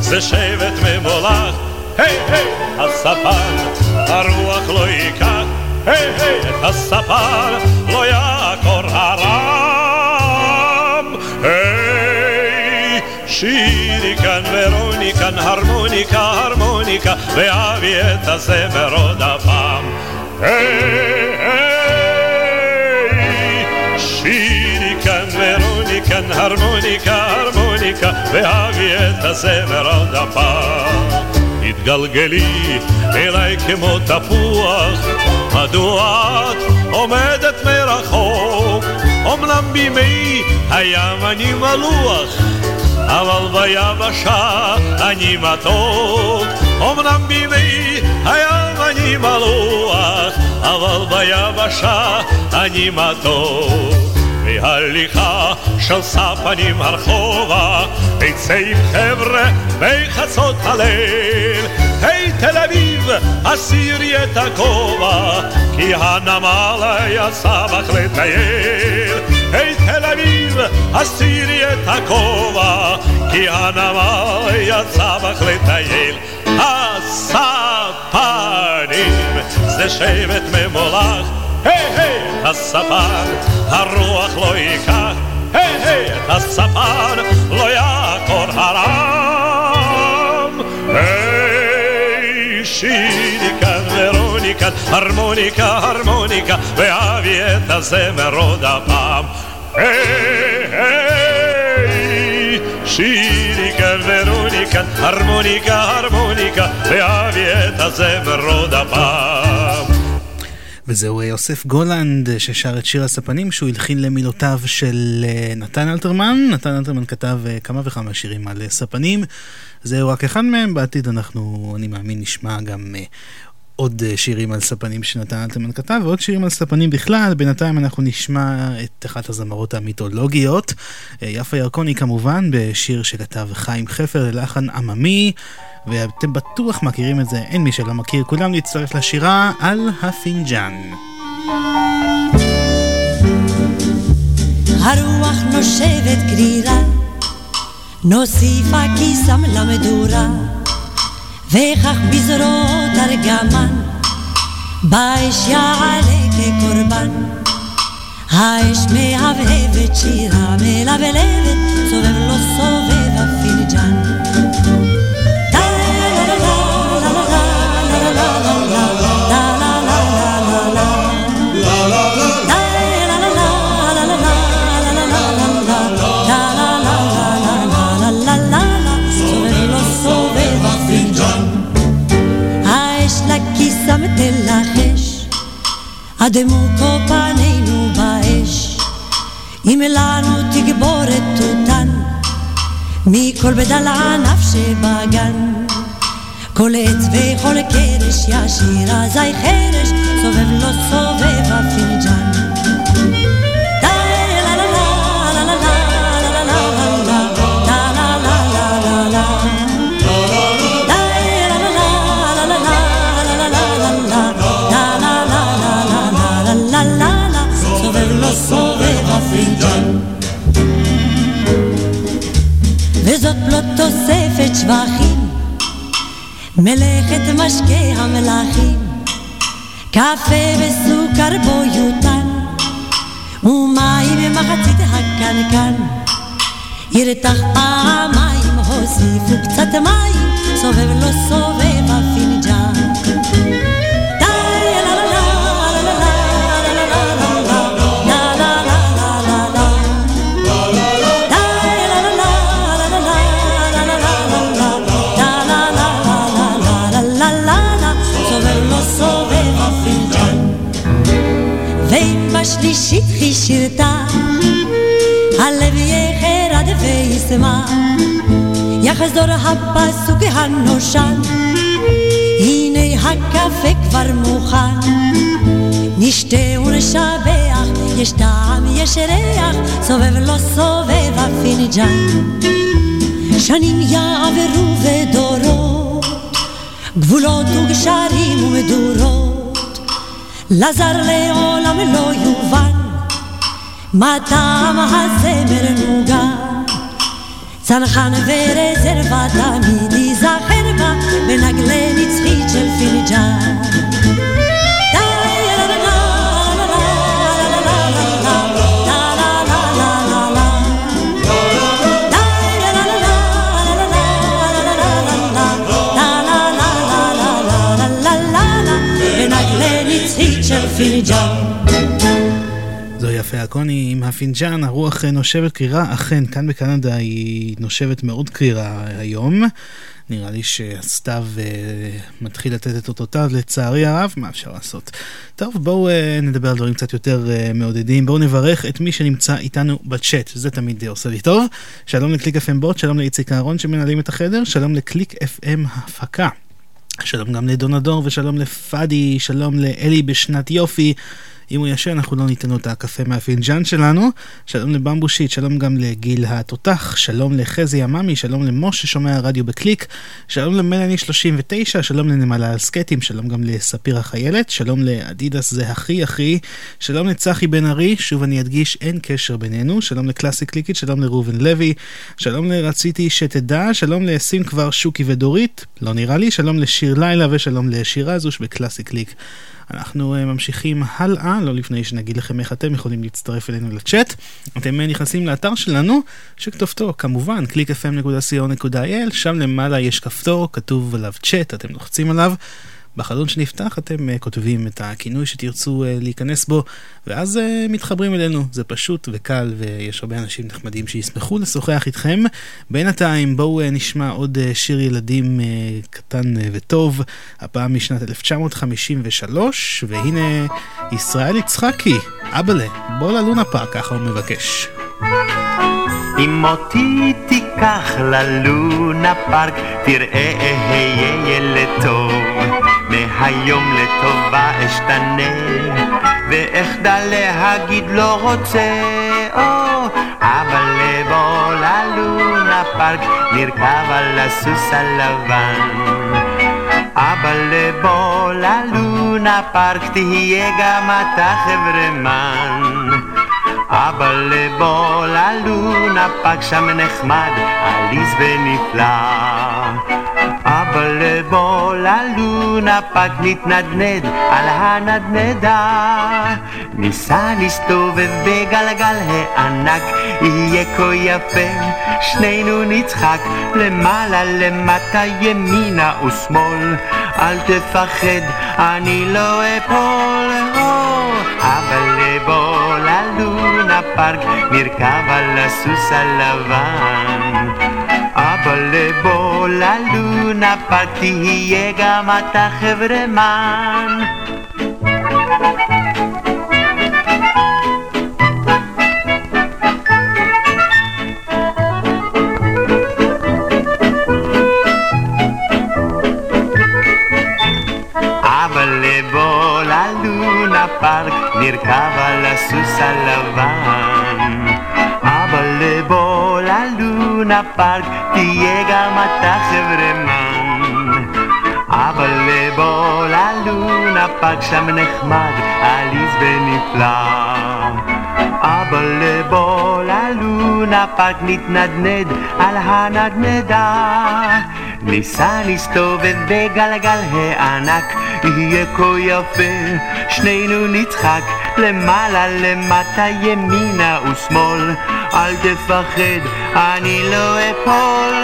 Speaker 24: זה שבט ממולח, היי היי, הספן, הרוח לא ייקח, היי היי, את הספן לא יעקור הרם, היי, שירי כאן ורוני כאן, הרמוניקה, הרמוניקה, ואבי את הזמר עוד הפעם, היי היי, שירי כאן ורוני כאן, הרמוניקה, הרמוניקה, ואבי את הזמר עוד הפעם. התגלגלי אליי כמו תפוח, מדוע את עומדת מרחוק? אמנם בימי הים אני מלוח, אבל ביבשה אני מתוק. אמנם בימי הים אני מלוח, אבל ביבשה אני מתוק. בהליכה של ספנים הרחובה, עצה עם חבר'ה בחצות הליל. היי תל אביב, הסירי את הכובע, כי הנמל יצא בך לטייל. היי תל אביב, הסירי את הכובע, כי הנמל יצא בך לטייל. הספנים זה שבט ממולח היי היי, הספן, הרוח לא ייקח, היי היי, הספן, לא יעקור הרם. היי, שירי כאן ורוני כאן, הרמוניקה, הרמוניקה, ואבי את הזמר עוד הפעם. היי היי, שירי כאן ורוני כאן, הרמוניקה, הרמוניקה, ואבי את הזמר עוד הפעם.
Speaker 4: וזהו יוסף גולנד ששר את שיר הספנים שהוא הלחין למילותיו של נתן אלתרמן. נתן אלתרמן כתב כמה וכמה שירים על ספנים. זהו רק אחד מהם, בעתיד אנחנו, אני מאמין, נשמע גם עוד שירים על ספנים שנתן אלתרמן כתב ועוד שירים על ספנים בכלל. בינתיים אנחנו נשמע את אחת הזמרות המיתולוגיות, יפה ירקוני כמובן, בשיר שכתב חיים חפר ללחן עממי. ואתם בטוח מכירים את זה, אין מי שלא מכיר, כולם להצטרף לשירה על הפינג'אן.
Speaker 25: הרוח נושבת גרירה, נוסיפה כיסם למדורה, וכך בזרועות ארגמן, באש יעלה כקורבן. האש מהבהבת שירה מלבלבת, אדמוקו פנינו באש, אם לנו תגבורת תותן, מכל בדל הענף שבגן. כל עץ וכל קרש ישיר אזי חרש, סובב לא סובב הפינג'אן. תוספת שבחים, מלאכת משקה המלאכים, קפה וסוכר בו יותן, ומים מחצית הקנקן. ירתח פעמיים, הוסיפו קצת מים, סובב לא סובב שירתה, הלב יחרד וישמח, יחזור הפסוק הנושן, הנה הקפה כבר מוכן, נשתה ונשבח, יש טעם, יש ריח, סובב לא סובב הפינג'אן. שנים יעברו ודורות, גבולות וגשרים ומדורות, לזר לעולם לא יובן, מה טעם הזמר נוגן. צנחן ורזרבה תמיד ייזכר בה, בנגלה נצחית של פינג'אן.
Speaker 4: הפינג'אן. יפה ירקוני עם הפינג'אן, הרוח נושבת קרירה, אכן, כאן בקנדה היא נושבת מאוד קרירה היום. נראה לי שהסתיו uh, מתחיל לתת את אותותיו, לצערי הרב, מה אפשר לעשות? טוב, בואו uh, נדבר על דברים קצת יותר uh, מעודדים, בואו נברך את מי שנמצא איתנו בצ'אט, זה תמיד עושה לי טוב. שלום לקליק FM בוט, שלום לאיציק אהרון שמנהלים את החדר, שלום לקליק FM הפקה. שלום גם לדונה דור ושלום לפאדי, שלום לאלי בשנת יופי. אם הוא ישן אנחנו לא ניתן לו את הקפה מהפינג'אן שלנו. שלום לבמבושית, שלום גם לגיל התותח, שלום לחזי עממי, שלום למשה שומע רדיו בקליק, שלום למלאני 39, שלום לנמלה על סקטים, שלום גם לספיר החיילת, שלום לאדידס זה הכי הכי, שלום לצחי בן ארי, שוב אני אדגיש אין קשר בינינו, שלום לקלאסי קליקית, שלום לראובן לוי, שלום לרציתי שתדע, שלום לסים כבר שוקי ודורית, לא נראה לי, שלום לשיר לילה ושלום לשירה זוש בקלאסי קליק. אנחנו אה, ממשיכים הלאה, לא לפני שנגיד לכם איך אתם יכולים להצטרף אלינו לצ'אט. אתם אה, נכנסים לאתר שלנו, שכתובתו כמובן www.clickfm.co.il, שם למעלה יש כפתור, כתוב עליו צ'אט, אתם לוחצים עליו. בחלון שנפתח אתם uh, כותבים את הכינוי שתרצו uh, להיכנס בו, ואז uh, מתחברים אלינו. זה פשוט וקל, ויש הרבה אנשים נחמדים שישמחו לשוחח איתכם. בינתיים בואו נשמע עוד שיר ילדים קטן וטוב, הפעם משנת 1953, והנה ישראל יצחקי, אבאלה, בוא ללונה פארק, ככה הוא מבקש.
Speaker 26: אם אותי תיקח ללונה פארק, תראה אהיה ילד טוב. מהיום לטובה אשתנה, ואחדל להגיד לא רוצה, או, אבל לבוא ללונה פארק, נרכב על הסוס הלבן. אבל לבוא ללונה פארק, תהיה גם אתה חברמן. אבל לבוא ללונה פארק, שם נחמד, עליז ונפלא. אבל לבוא ללונה פאק נתנדנד על הנדנדה. ניסה להסתובב בגלגל הענק יהיה כה יפה שנינו נצחק למעלה למטה ימינה ושמאל. אל תפחד אני לא אפול. אבל לבוא ללונה פארק נרכב על הסוס הלבן אבל לבוא ללונה פארק תהיה גם אתה חברמן. נרכב על הסוס הלבן. אבל לבוא ללונה פארק תהיה גם אתה חברמן. אבל לבוא ללונה פארק שם נחמד, עליז ונפלא. אבל לבוא ללונה פארק נתנדנד על הנדנדה. ניסה להסתובב בגלגל הענק, יהיה כה יפה, שנינו נצחק למעלה למטה ימינה ושמאל, אל תפחד, אני לא אפול,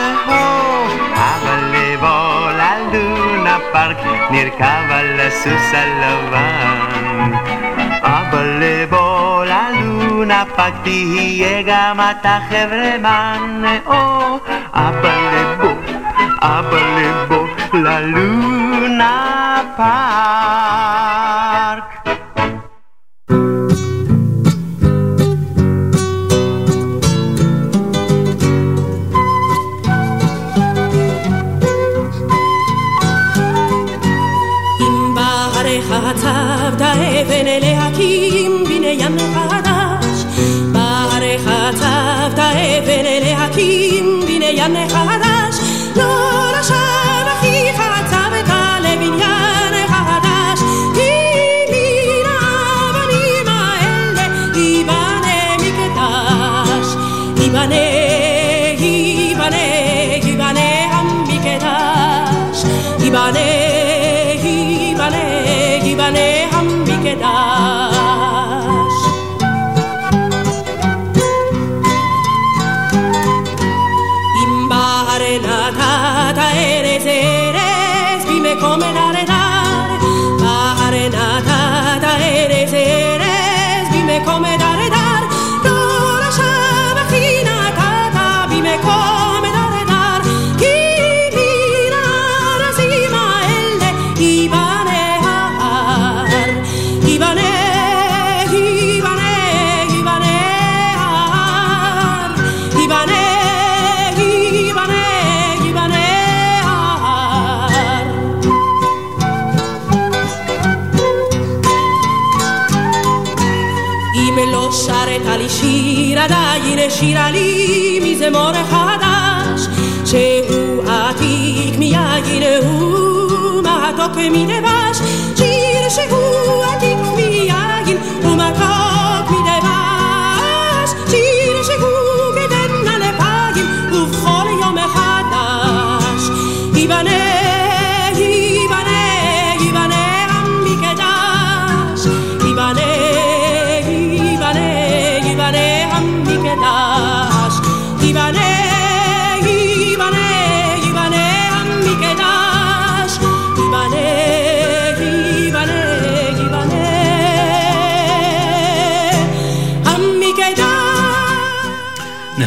Speaker 26: אבל לבוא ללונה פארק, נרכב על הסוס הלבן. אבל לבוא ללונה פארק, תהיה גם אתה חברמן, או, אבל Abelebo La Luna Park.
Speaker 27: חצבת האבן להקים בני ים מחדש. בעריך חצבת האבן להקים בני ים מחדש. עדיין שירה לי מזמור חדש שהוא עתיק מיין הוא מתוק מדבש שיר שהוא עתיק מיין ומתוק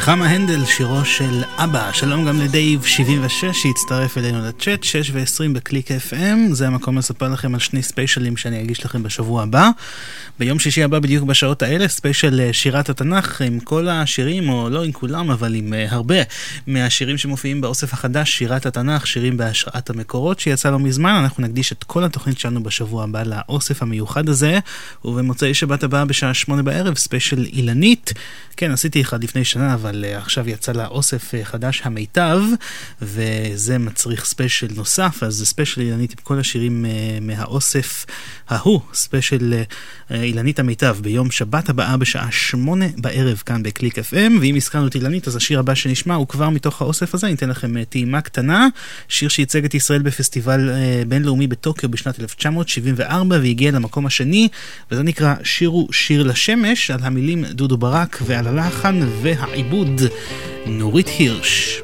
Speaker 4: נחמה הנדל, שירו של אבא. שלום גם לדייב 76 שהצטרף אלינו לצ'אט, 6 ו-20 בקליק FM. זה המקום לספר לכם על שני ספיישלים שאני אגיש לכם בשבוע הבא. ביום שישי הבא בדיוק בשעות האלה, ספיישל אה, שירת התנ"ך עם כל השירים, או לא עם כולם, אבל עם uh, הרבה מהשירים שמופיעים באוסף החדש, שירת התנ"ך, שירים בהשראת המקורות שיצא לא מזמן. אנחנו נקדיש את כל התוכנית שלנו בשבוע הבא לאוסף המיוחד הזה, ובמוצאי שבת הבאה בשעה שמונה בערב, ספיישל אילנית. כן, עשיתי אחד לפני שנה, אבל uh, עכשיו יצא לה אוסף uh, חדש המיטב, וזה מצריך ספיישל נוסף, אז זה ספיישל אילנית עם כל השירים uh, מהאוסף ההוא, ספיישל אילנית המיטב ביום שבת הבאה בשעה שמונה בערב כאן בקליק FM, ואם הזכרנו את אילנית, אז השיר הבא שנשמע הוא כבר מתוך האוסף הזה, ניתן לכם uh, טעימה קטנה, שיר שייצג את ישראל בפסטיבל בינלאומי בטוקיו בשנת 1974 והגיע למקום השני, וזה נקרא שירו שיר לשמש, על המילים דודו ברק ועל הלחן והעיבוד נורית הירש.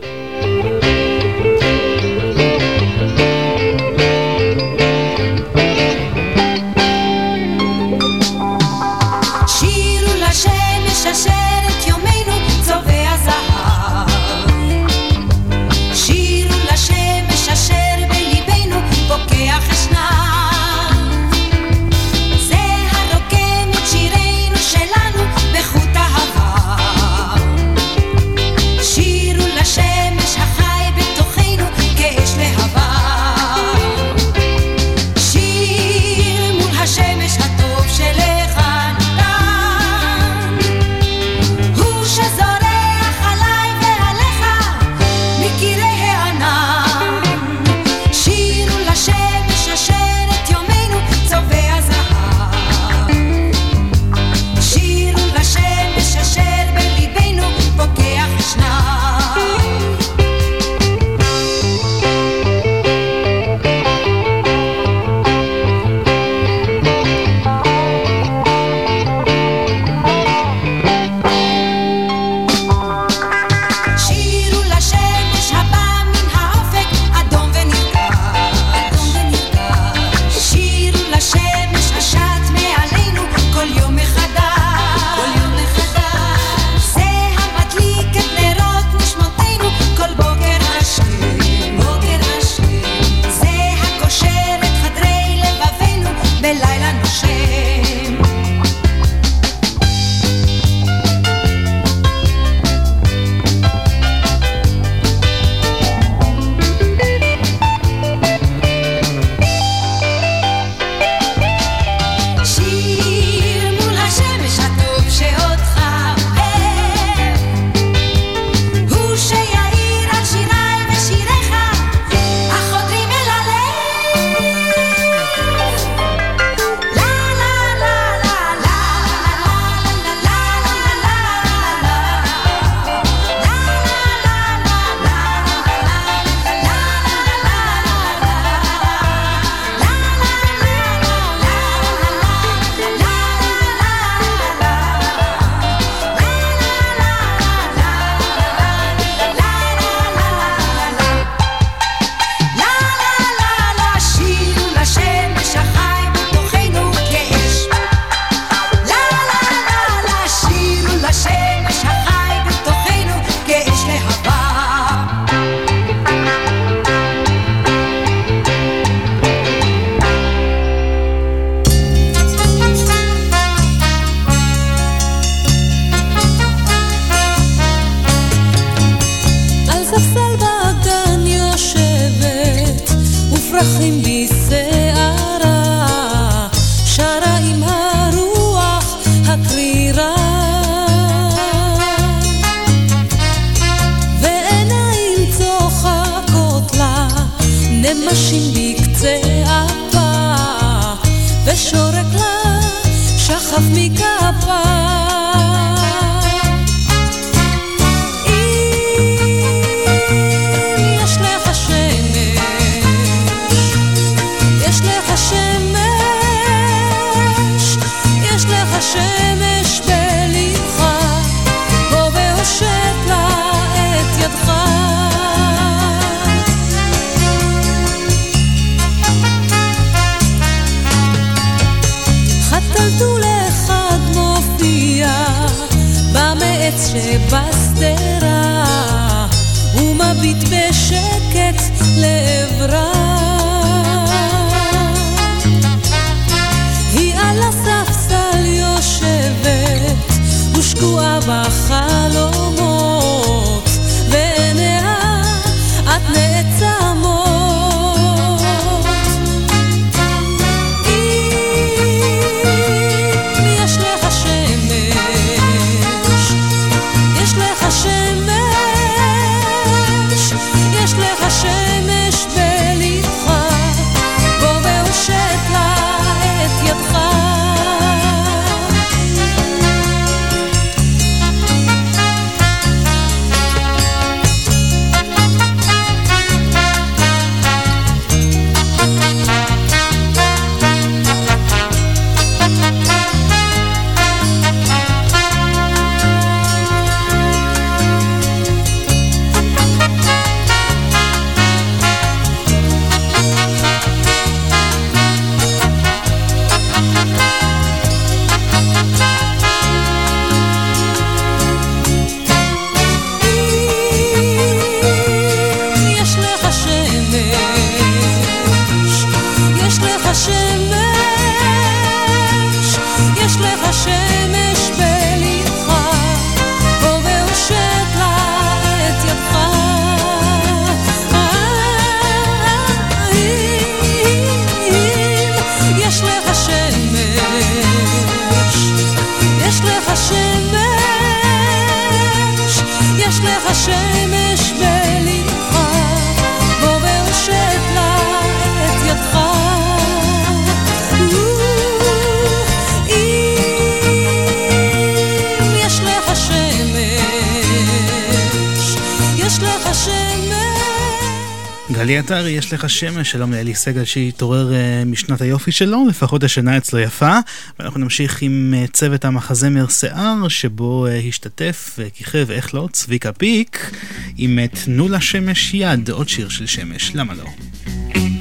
Speaker 4: עטרי, יש לך שמש, שלום לאלי סגל שהתעורר uh, משנת היופי שלו, לפחות השנה אצלו יפה. ואנחנו נמשיך עם uh, צוות המחזמר שיער, שבו uh, השתתף וכיכב, איך לא, צביקה פיק, עם תנו לשמש יד, עוד שיר של שמש, למה לא?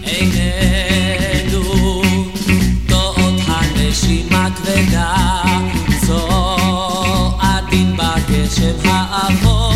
Speaker 28: עינינו בגשם האפור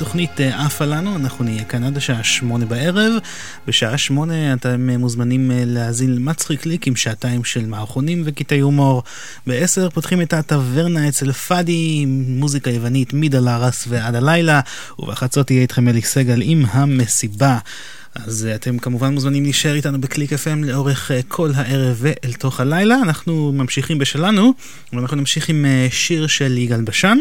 Speaker 4: וואו, כבר חצי תוכנית אה, עפה לנו, אנחנו נהיה כאן עד השעה שמונה בערב. בשעה שמונה אתם מוזמנים אה, להאזין למצחיק ליק עם שעתיים של מערכונים וקטעי הומור. בעשר פותחים את הטברנה אצל פאדי, מוזיקה יוונית מדלרס ועד הלילה. ובחצות יהיה איתכם אליק סגל עם המסיבה. אז אה, אתם כמובן מוזמנים להישאר איתנו בקליק FM לאורך אה, כל הערב ואל תוך הלילה. אנחנו ממשיכים בשלנו, ואנחנו נמשיך עם אה, שיר של יגאל בשן.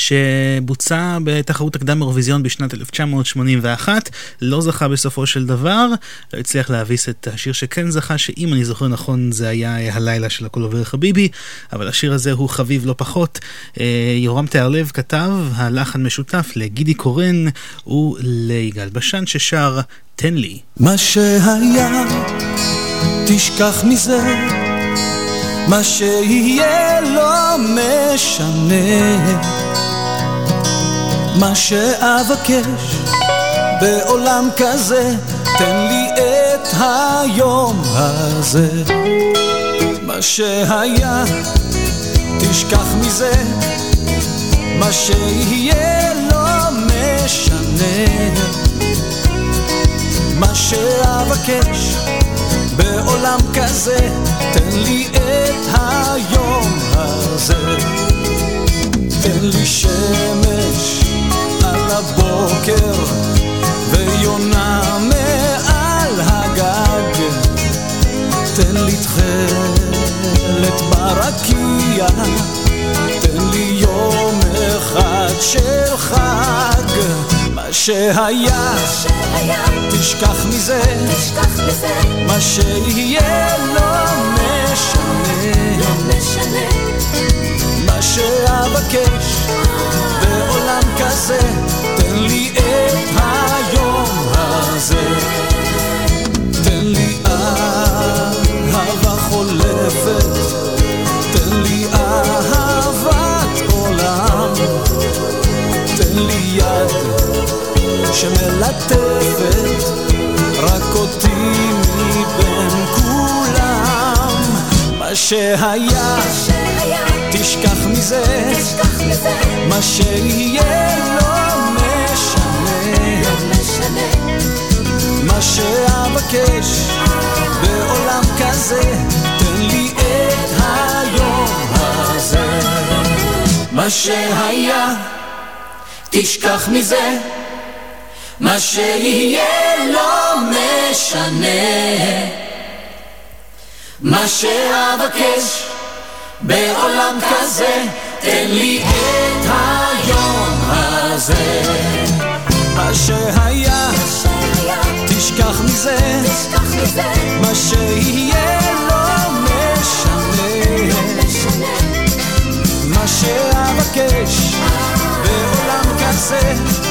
Speaker 4: שבוצע בתחרות הקדם אירוויזיון בשנת 1981, לא זכה בסופו של דבר, לא הצליח להביס את השיר שכן זכה, שאם אני זוכר נכון זה היה הלילה של הכל עובר חביבי, אבל השיר הזה הוא חביב לא פחות. אה, יורם תיארלב כתב, הלחן משותף לגידי קורן וליגאל בשן ששר תן לי.
Speaker 29: מה שהיה, תשכח מזה, מה שיהיה לא משנה. מה שאבקש בעולם כזה, תן לי את היום הזה. מה
Speaker 2: שהיה, תשכח מזה, מה שיהיה לא משנה. מה שאבקש בעולם כזה, תן לי את היום הזה. תן לי שמש ברקיע, תן לי יום אחד של חג. מה שהיה, תשכח מזה, מה שיהיה לא משנה. מה שאבקש בעולם כזה, תן לי את היום הזה. תן לי אהבה חולפת, יד שמלטפת רק אותי מבין כולם. מה שהיה, תשכח מזה, מה שיהיה לא משנה. מה שאבקש בעולם כזה, תן לי את היום הזה. מה שהיה, תשכח מזה, מה שיהיה לא משנה. מה שאבקש בעולם כזה, תן לי את היום הזה. מה שהיה, תשכח מזה, מה שיהיה לא משנה. מה שאבקש בעולם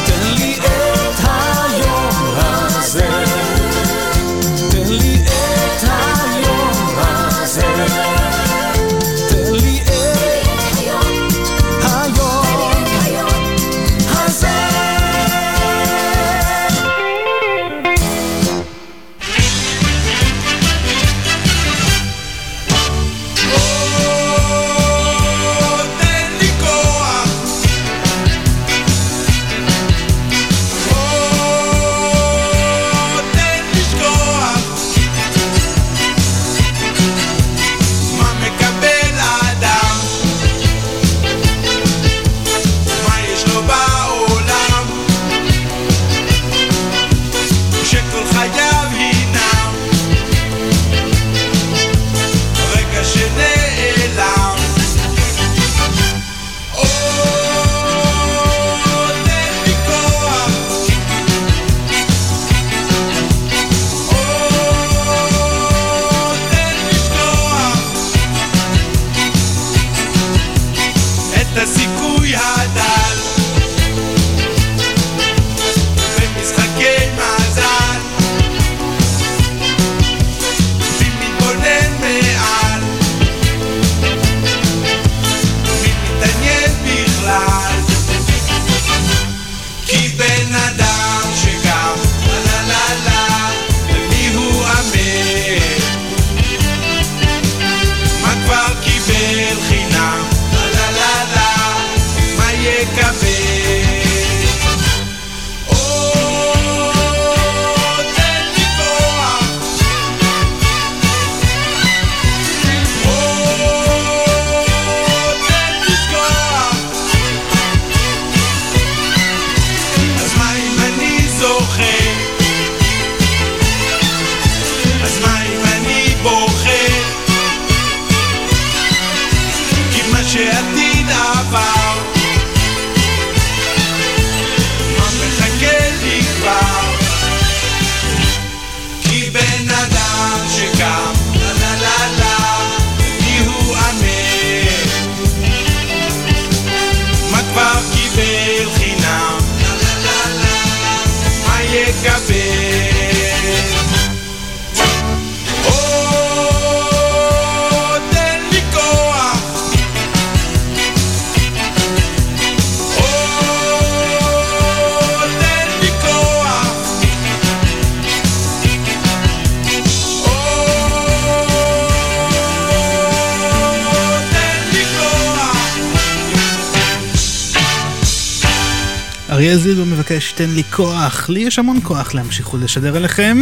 Speaker 2: מבקש תן לי כוח, לי יש המון כוח להמשיך ולשדר אליכם.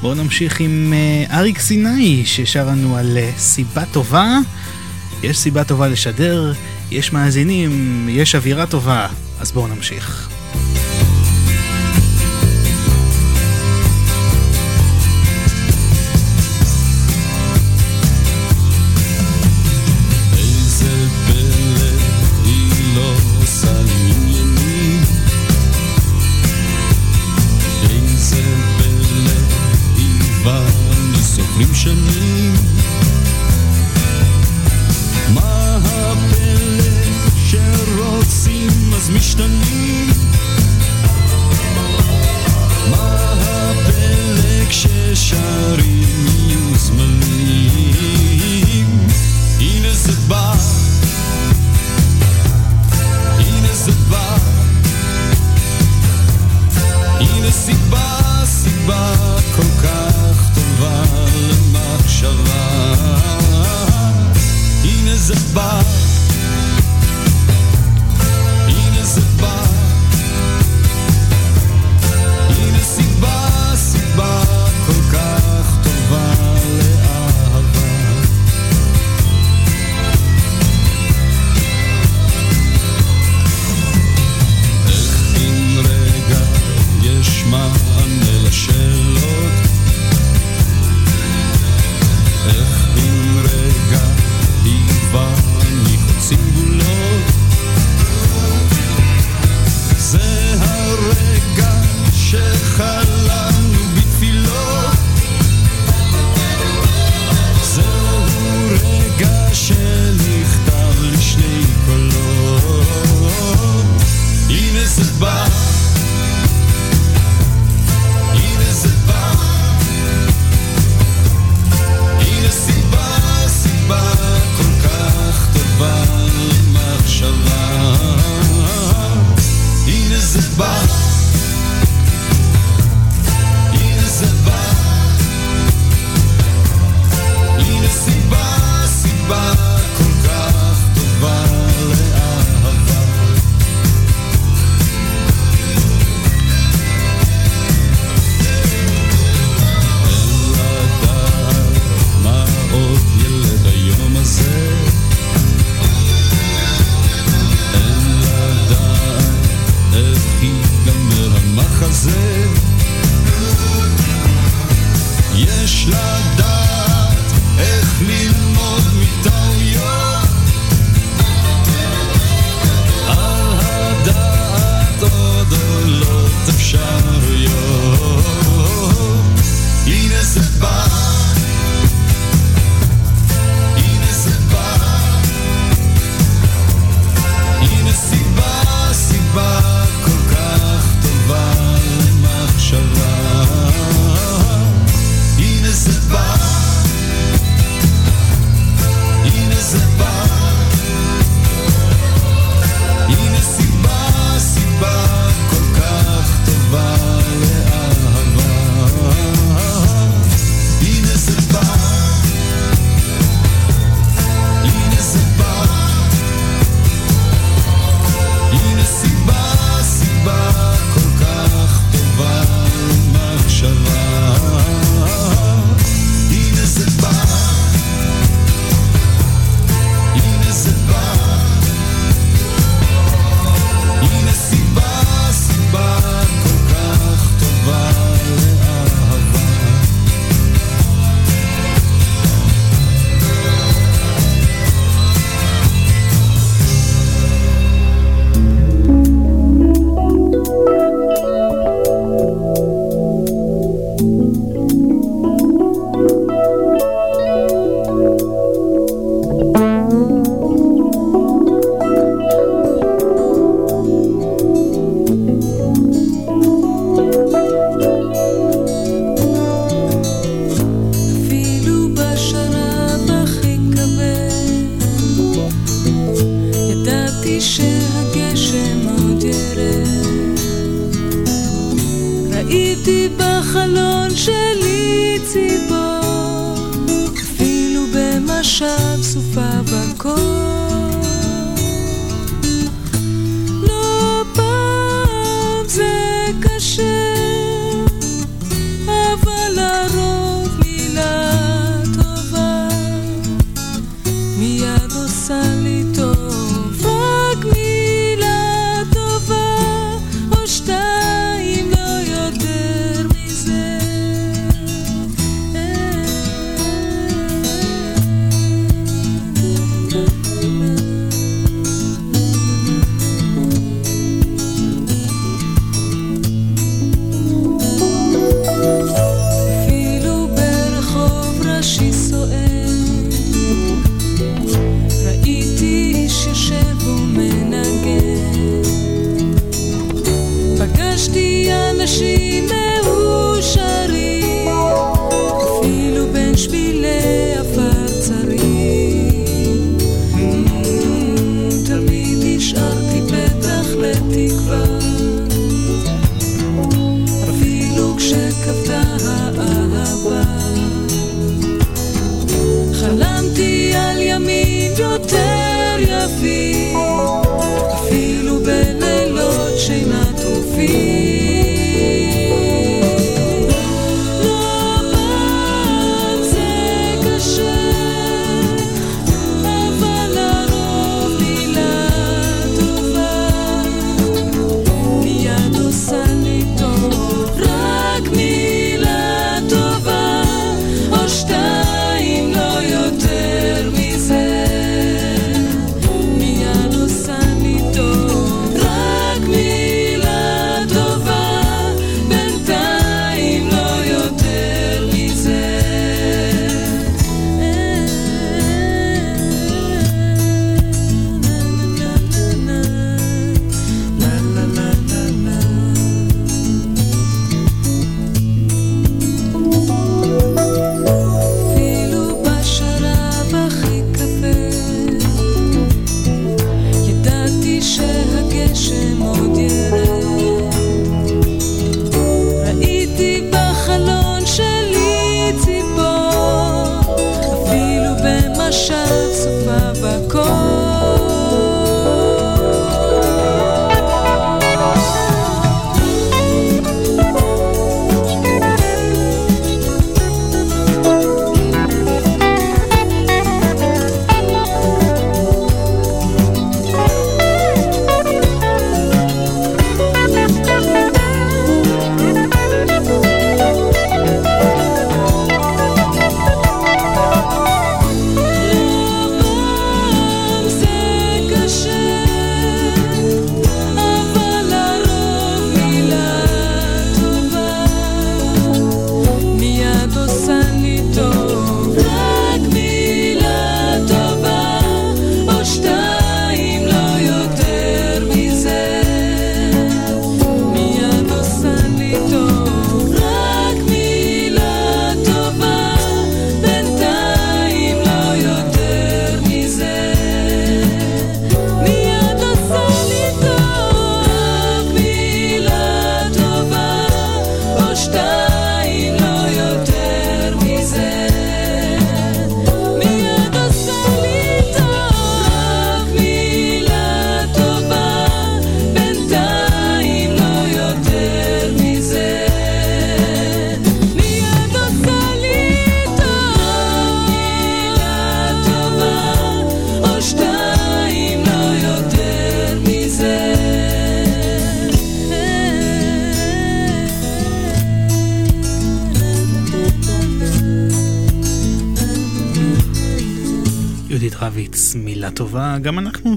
Speaker 2: בואו נמשיך עם uh, אריק סיני ששר לנו על uh, סיבה טובה. יש סיבה טובה לשדר, יש מאזינים, יש אווירה טובה, אז בואו נמשיך.
Speaker 23: אז משתנים.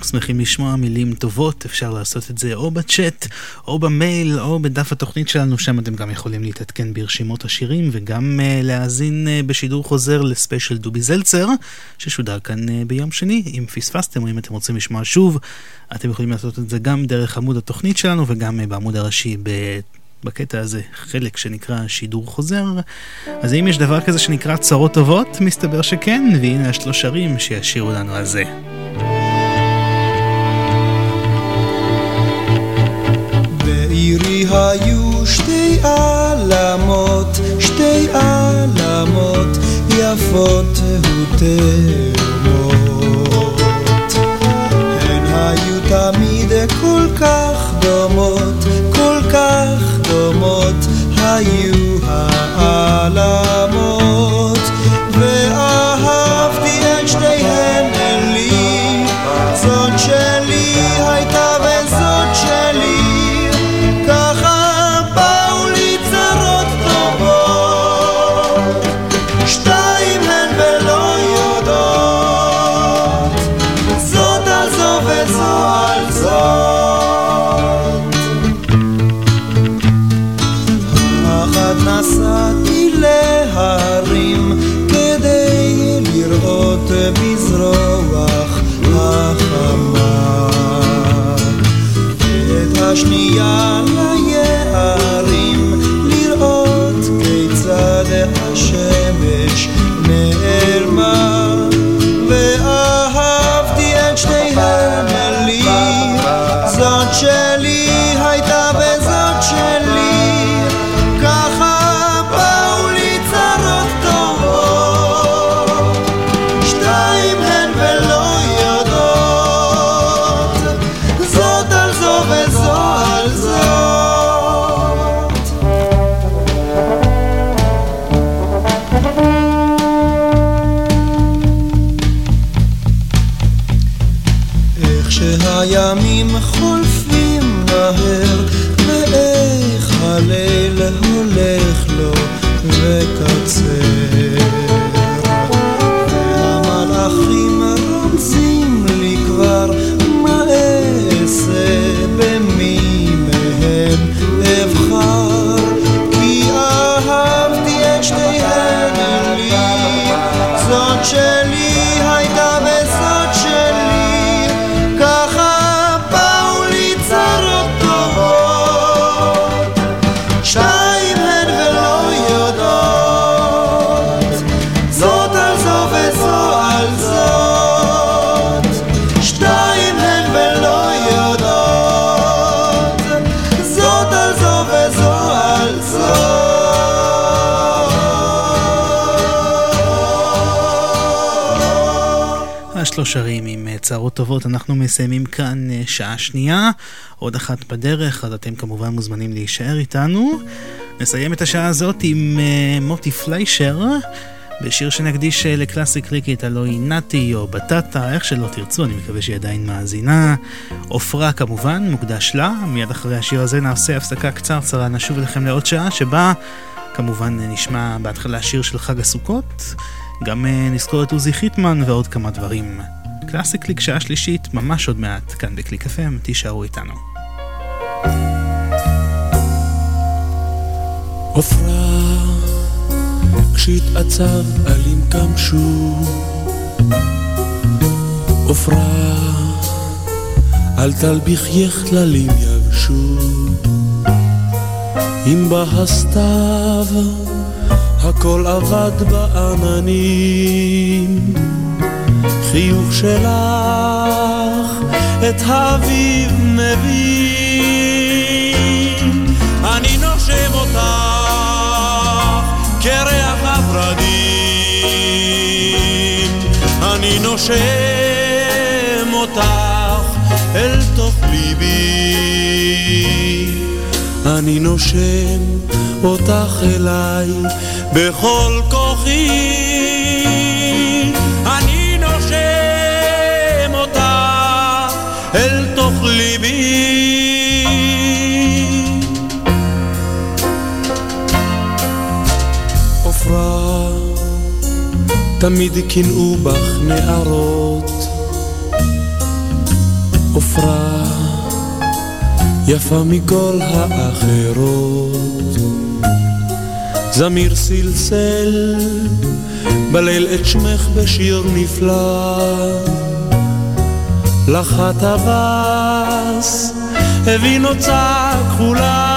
Speaker 23: שמחים לשמוע מילים טובות, אפשר לעשות את זה או בצ'אט, או במייל, או בדף התוכנית שלנו, שם אתם גם יכולים להתעדכן ברשימות השירים, וגם uh, להאזין uh, בשידור חוזר לספיישל דובי זלצר, ששודר כאן uh, ביום שני. אם פספסתם או אם אתם רוצים לשמוע שוב, אתם יכולים לעשות את זה גם דרך עמוד התוכנית שלנו, וגם uh, בעמוד הראשי ב... בקטע הזה חלק שנקרא שידור חוזר. אז האם יש דבר כזה שנקרא צרות טובות? מסתבר שכן, והנה השלוש ערים שישירו לנו על זה.
Speaker 29: בעירי היו שתי עלמות, שתי עלמות יפות ותאומות. הן היו תמיד כל כך דומות, כל כך דומות היו העלמות.
Speaker 4: שרים עם אה, צערות טובות, אנחנו מסיימים כאן אה, שעה שנייה, עוד אחת בדרך, אז אתם כמובן מוזמנים להישאר איתנו. נסיים את השעה הזאת עם אה, מוטי פליישר. בשיר שנקדיש לקלאסי קריקית, הלוא היא נאטי או בטטה, איך שלא תרצו, אני מקווה שהיא עדיין מאזינה. עופרה כמובן, מוקדש לה. מיד אחרי השיר הזה נעשה הפסקה קצרצרה, נשוב אליכם לעוד שעה, שבה כמובן נשמע בהתחלה שיר של חג הסוכות. גם נזכור את עוזי חיטמן ועוד כמה דברים. קלאסי קליק שעה שלישית, ממש עוד מעט, כאן בקליק FM, תישארו איתנו.
Speaker 10: עופרה, כשהתעצב עלים קמשו, עופרה, אל תלביכייך טללים יבשו, אם בא הסתיו, הכל אבד בעננים, חיוך שלך את האביב מביא, אני נושם אותך כריח הורדים, אני נושם אותך אל תוך ליבי, אני נושם אותך אליי בכל כוחי, תמיד קינאו בך נערות. עופרה, יפה מכל האחרות. זמיר סלסל בליל את שמך בשיר נפלא. לך הטווס הביא נוצה כחולה.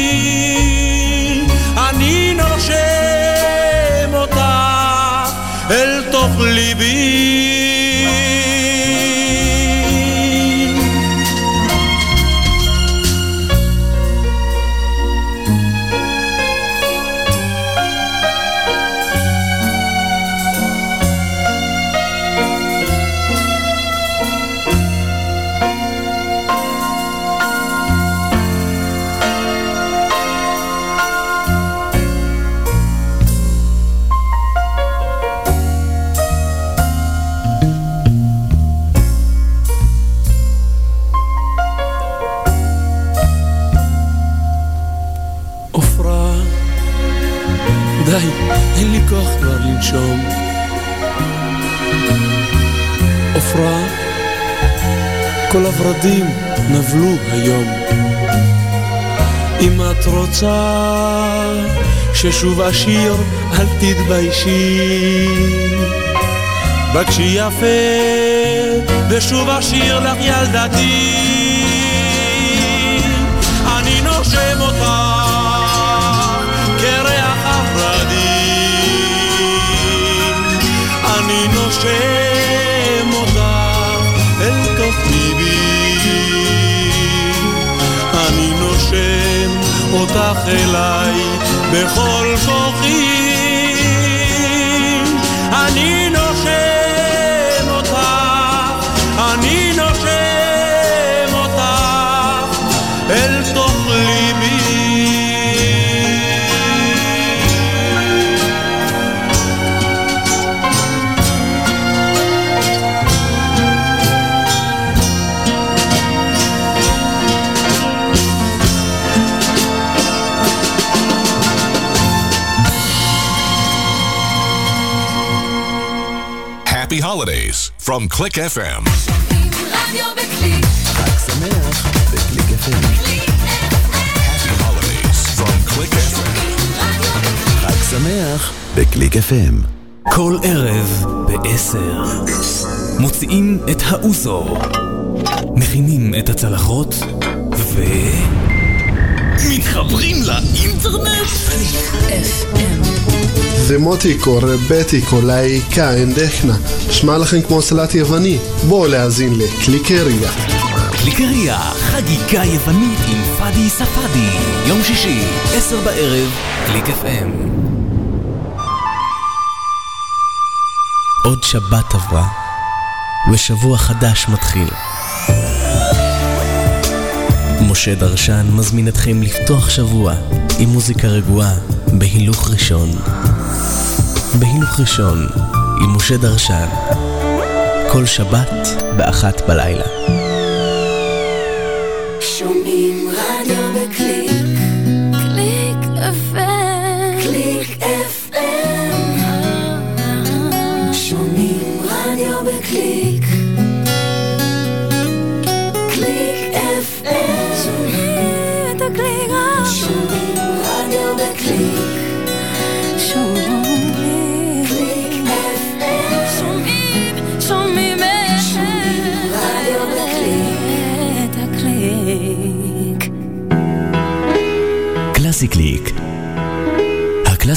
Speaker 10: כל הורדים נבלו היום. אם את רוצה ששוב אשיר, אל תתביישי. בקשי יפה, ושוב אשיר לך ילדתי. אותך אליי בכל כוחי.
Speaker 15: From Click FM.
Speaker 30: רדיו בקליק.
Speaker 31: חג שמח בקליק FM.
Speaker 15: Happy holidays from Click FM.
Speaker 31: חג שמח בקליק FM. כל ערב בעשר. מוציאים את האוזו. מכינים את הצלחות ו...
Speaker 21: מתחברים לאינטרנט?
Speaker 32: זה מוטיק או רבטיק או להיקה, אין דכנה. שמע לכם כמו סלט יווני. בואו להאזין לקליקריה.
Speaker 17: קליקריה, חגיגה יוונית עם פאדי ספאדי. יום שישי, עשר בערב, קליק FM.
Speaker 21: עוד שבת עברה, ושבוע חדש מתחיל. משה דרשן מזמין אתכם לפתוח שבוע עם מוזיקה רגועה בהילוך ראשון. בהילוך ראשון עם משה דרשן. כל שבת באחת בלילה.
Speaker 16: שומעים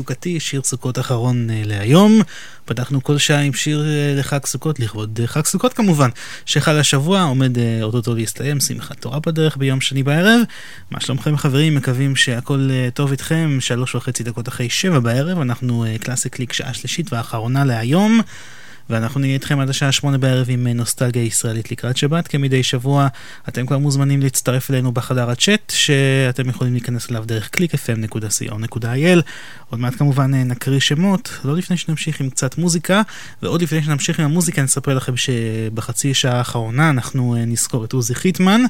Speaker 33: סוכתי,
Speaker 4: שיר סוכות אחרון אה, להיום. פתחנו כל שעה עם שיר אה, לחג סוכות, לכבוד אה, חג סוכות כמובן, שחל השבוע, עומד אוטוטו להסתיים, שמחת תורה בדרך ביום שני בערב. מה שלומכם חברים, מקווים שהכל טוב איתכם, שלוש וחצי דקות אחרי שבע בערב, אנחנו אה, קלאסי קליק שעה שלישית והאחרונה להיום. ואנחנו נהיה איתכם עד השעה שמונה בערב עם אה, נוסטלגיה ישראלית לקראת שבת. כמדי שבוע אתם כבר מוזמנים להצטרף אלינו בחדר הצ'אט, שאתם יכולים להיכנס אליו דרך www.clickfm.co.il. עוד מעט כמובן אה, נקריא שמות, לא לפני שנמשיך עם קצת מוזיקה, ועוד לפני שנמשיך עם המוזיקה נספר לכם שבחצי שעה האחרונה אנחנו אה, נזכור את עוזי חיטמן.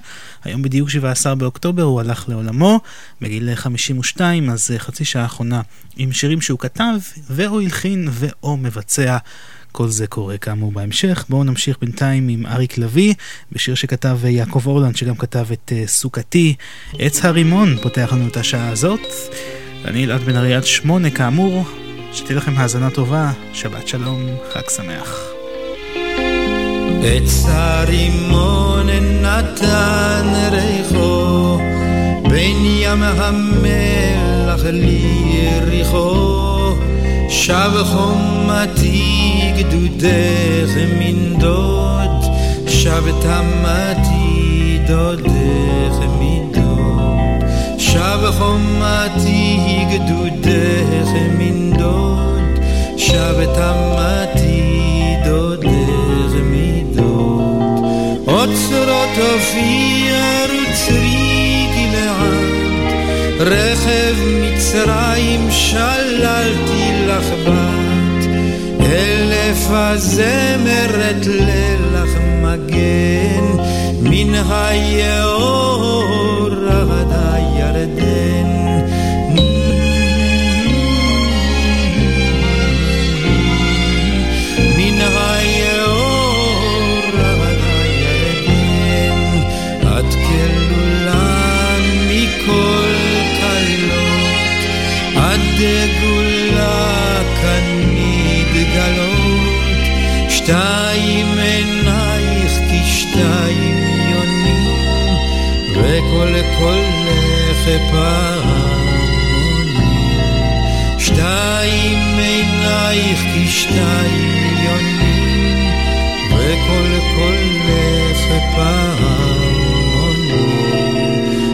Speaker 4: היום בדיוק 17 באוקטובר הוא הלך לעולמו, בגיל 52, אז חצי שעה האחרונה עם שירים שהוא כתב, ואו הלחין ואו מבצע. כל זה קורה כאמור בהמשך. בואו נמשיך בינתיים עם אריק לביא, בשיר שכתב אה, יעקב אורלנד, שגם כתב את uh, סוכתי. עץ הרימון פותח לנו את השעה הזאת. אני אלעד בן ארי עד שמונה כאמור. שתהיה לכם האזנה טובה, שבת שלום, חג שמח.
Speaker 29: עץ הרימון נתן ריחו בין ים המלח ליריחו
Speaker 34: شب خمتی که دو دقیقه من داد شب تمتی داد دقیقه من داد شب خمتی که دو دقیقه من داد شب تمتی داد دقیقه من داد آت سرات آفیر و تری רכב מצרים שללתי לך בת, אלף הזמרת לילך מגן, מן היאור קולך פעמונים. שתיים עינייך כשתיים יונים, וכל קולך פעמונים.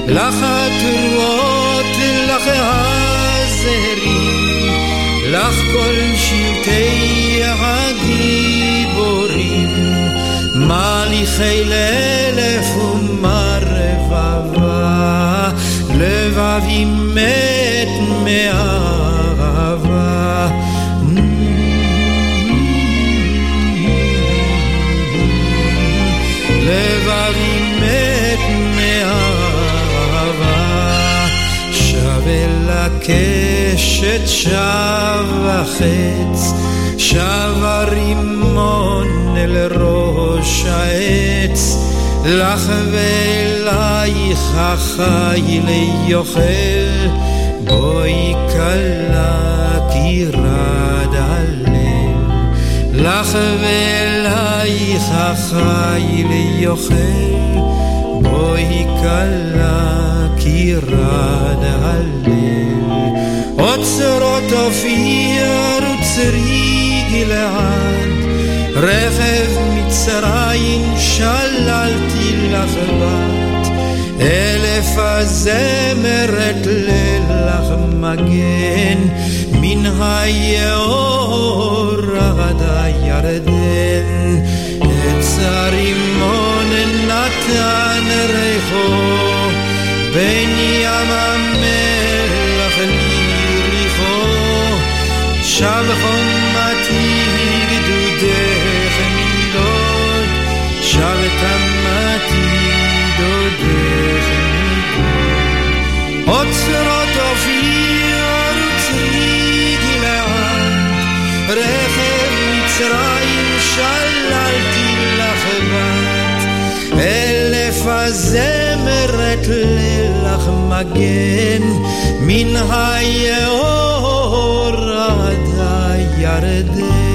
Speaker 34: לך התרועות, לך הזרים, לך כל שבטי מליכי לאלף ומה רבבה, לבבי מת מאהבה. לבבי מת מאהבה, שב אל הקשת, שב החץ, שב אל ראש העץ, לך ואלייך החי ליוכל, בואי כלה כי רד הלב. לך ואלייך החי ליוכל, בואי כלה כי רד הלב. אוצרות אופיר וצרי גלעד, רכב מצרים שללתי לך בת, אלף הזמרת לילך מגן, מן היאור עד הירדן. עץ הרימון נתן ריחו, בין ים המלח ליריחו, שב חומתי הזמרת לילך מגן, מן היאור עד הירדן.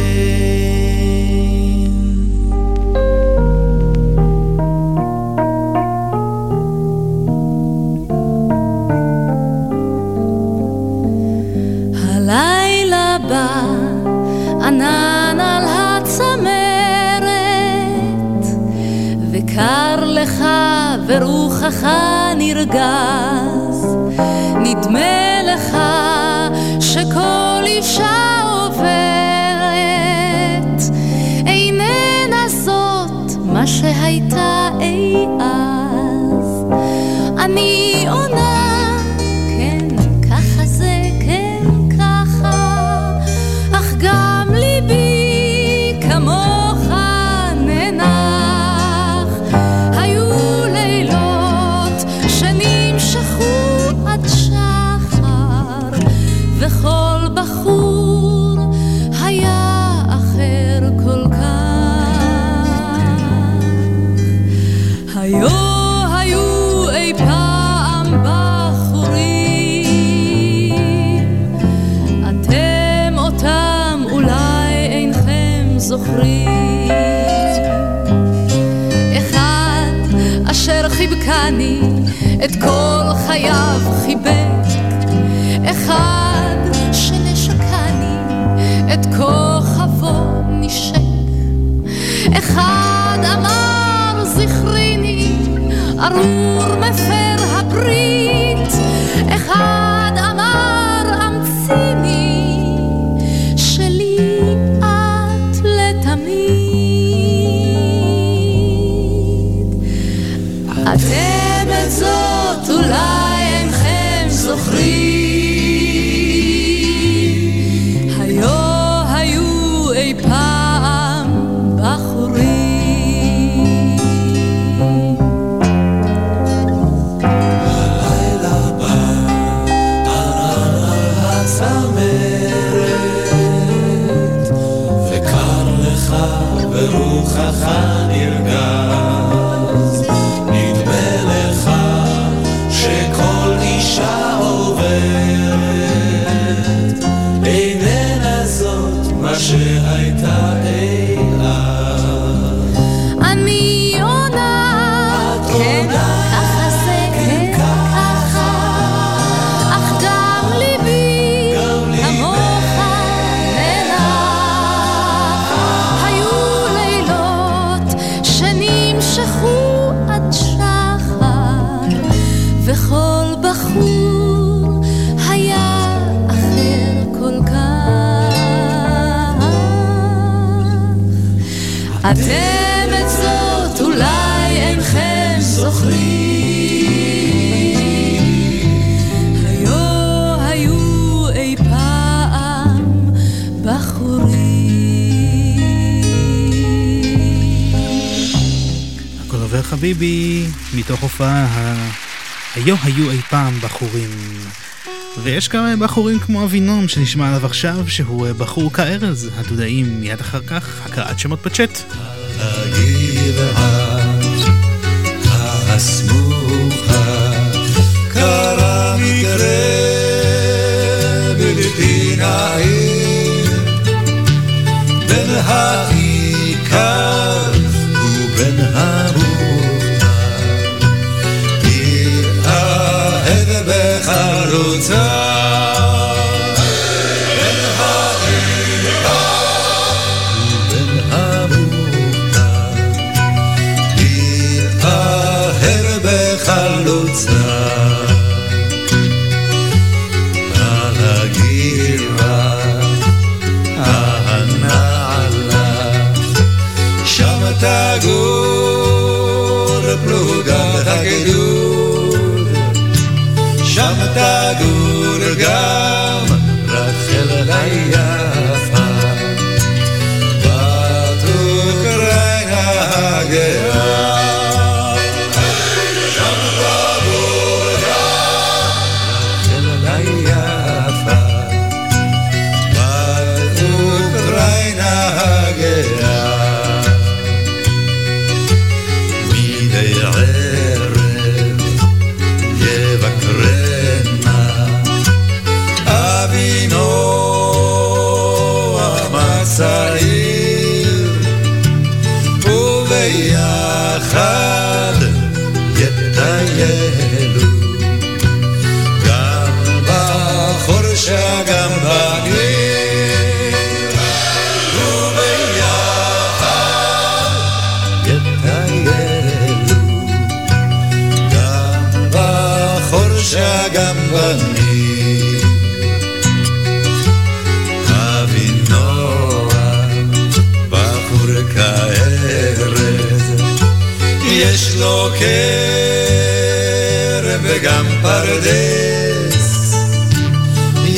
Speaker 25: נרגז. נדמה היו היו אי פעם בחורים.
Speaker 4: ויש כמה בחורים כמו אבינום שנשמע עליו עכשיו, שהוא אה, בחור כארז, הדודאים מיד אחר כך, הקראת שמות בצ'אט.
Speaker 5: קרה בין ה... battle time.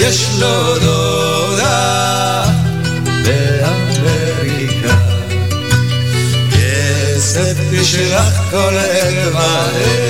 Speaker 5: יש לו דודה באמריקה. כסף ישלח כל ערב
Speaker 4: הערב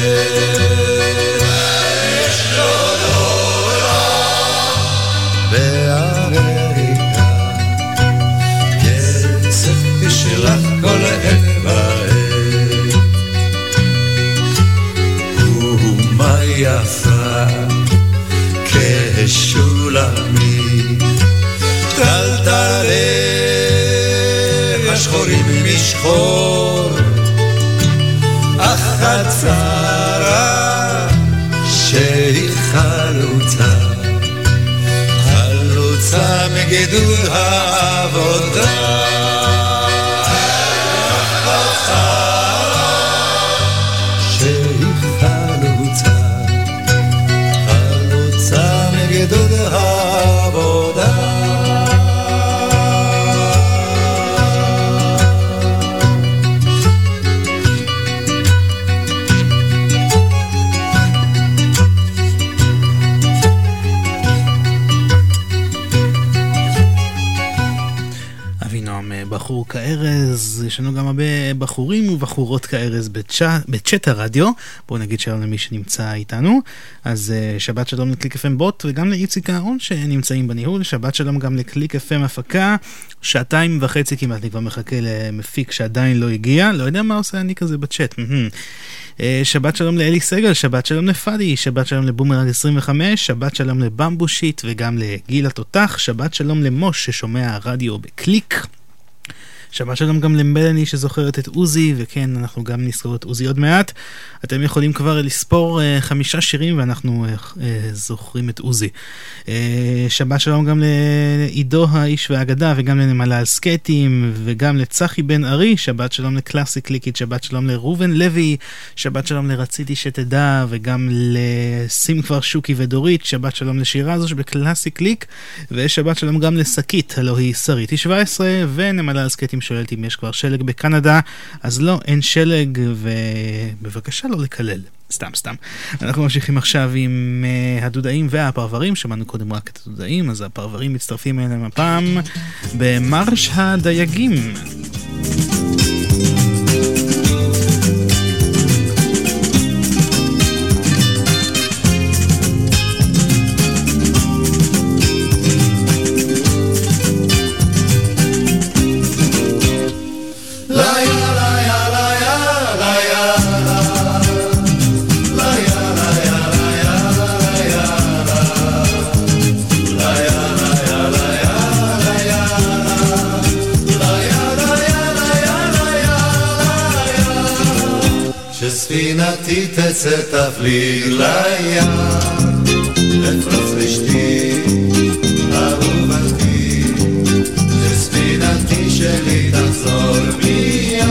Speaker 4: יש לנו גם הרבה בחורים ובחורות כארז בצ'אט הרדיו. בואו נגיד שלום למי שנמצא איתנו. אז uh, שבת שלום לקליק FM בוט וגם לאיציק אהרון שנמצאים בניהול. שבת שלום גם לקליק FM הפקה. שעתיים וחצי כמעט אני כבר מחכה למפיק שעדיין לא הגיע. לא יודע מה עושה אני כזה בצ'אט. אה, שבת שלום לאלי סגל, שבת שלום לפאדי, שבת שלום לבומרג 25, שבת שלום לבמבושיט וגם לגיל התותח, שבת שלום למוש ששומע רדיו בקליק. שבת שלום גם למלני שזוכרת את עוזי, וכן, אנחנו גם נזכור את עוזי עוד מעט. אתם יכולים כבר לספור uh, חמישה שירים ואנחנו uh, uh, זוכרים את עוזי. Uh, שבת שלום גם לעידו האיש והאגדה, וגם לנמלה על סקייטים, וגם לצחי בן ארי, שבת שלום לקלאסי קליקית, שבת שלום לראובן לוי, שבת שלום לרציתי שתדע, וגם לשים כבר שוקי ודורית, שבת שלום לשירה הזו שבקלאסי קליק, ושבת שלום גם לשקית, הלוא היא שריתי 17, ונמלה על סקייטים שואלת אם יש כבר שלג בקנדה, אז לא, אין שלג, ובבקשה לא לקלל. סתם, סתם. אנחנו ממשיכים עכשיו עם uh, הדודאים והפרברים, שמענו קודם רק את הדודאים, אז הפרברים מצטרפים אליהם הפעם במרש הדייגים.
Speaker 35: תצא תפליג לים, לפרוץ רשתי, אהובתי, שספינתי שלי תחזור מיד,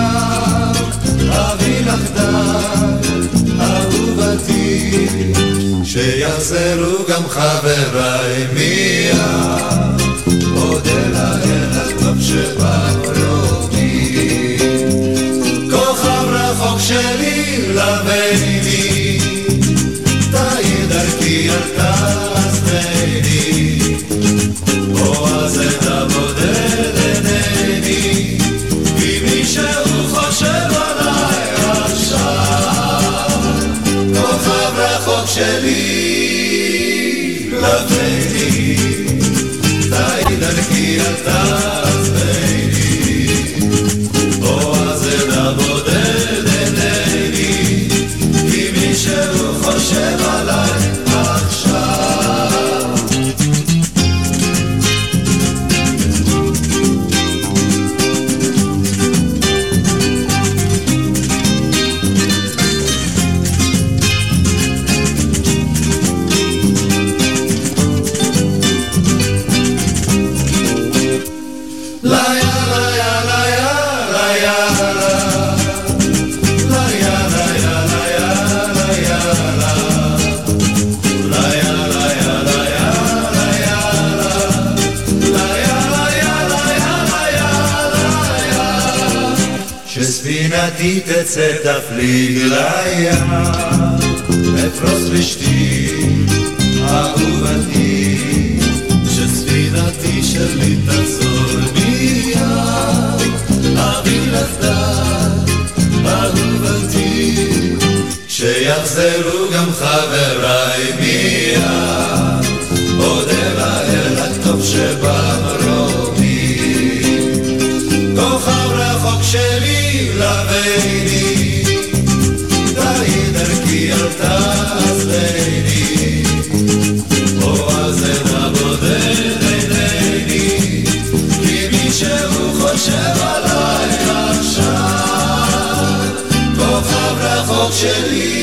Speaker 35: אביא לך דל, אהובתי, שיחזרו גם חבריי מיד, אודה לאל הטוב שבקרובי. love. תצא תפליג לים, אפרוס רשתי, אהובתי, שספינתי שלי תחזור מיד, אביא לך דל, אהובתי, שיחזרו גם חבריי מיד, אודה לאל הטוב שבמרומי, כוכב רחוק שלי לבני, שלי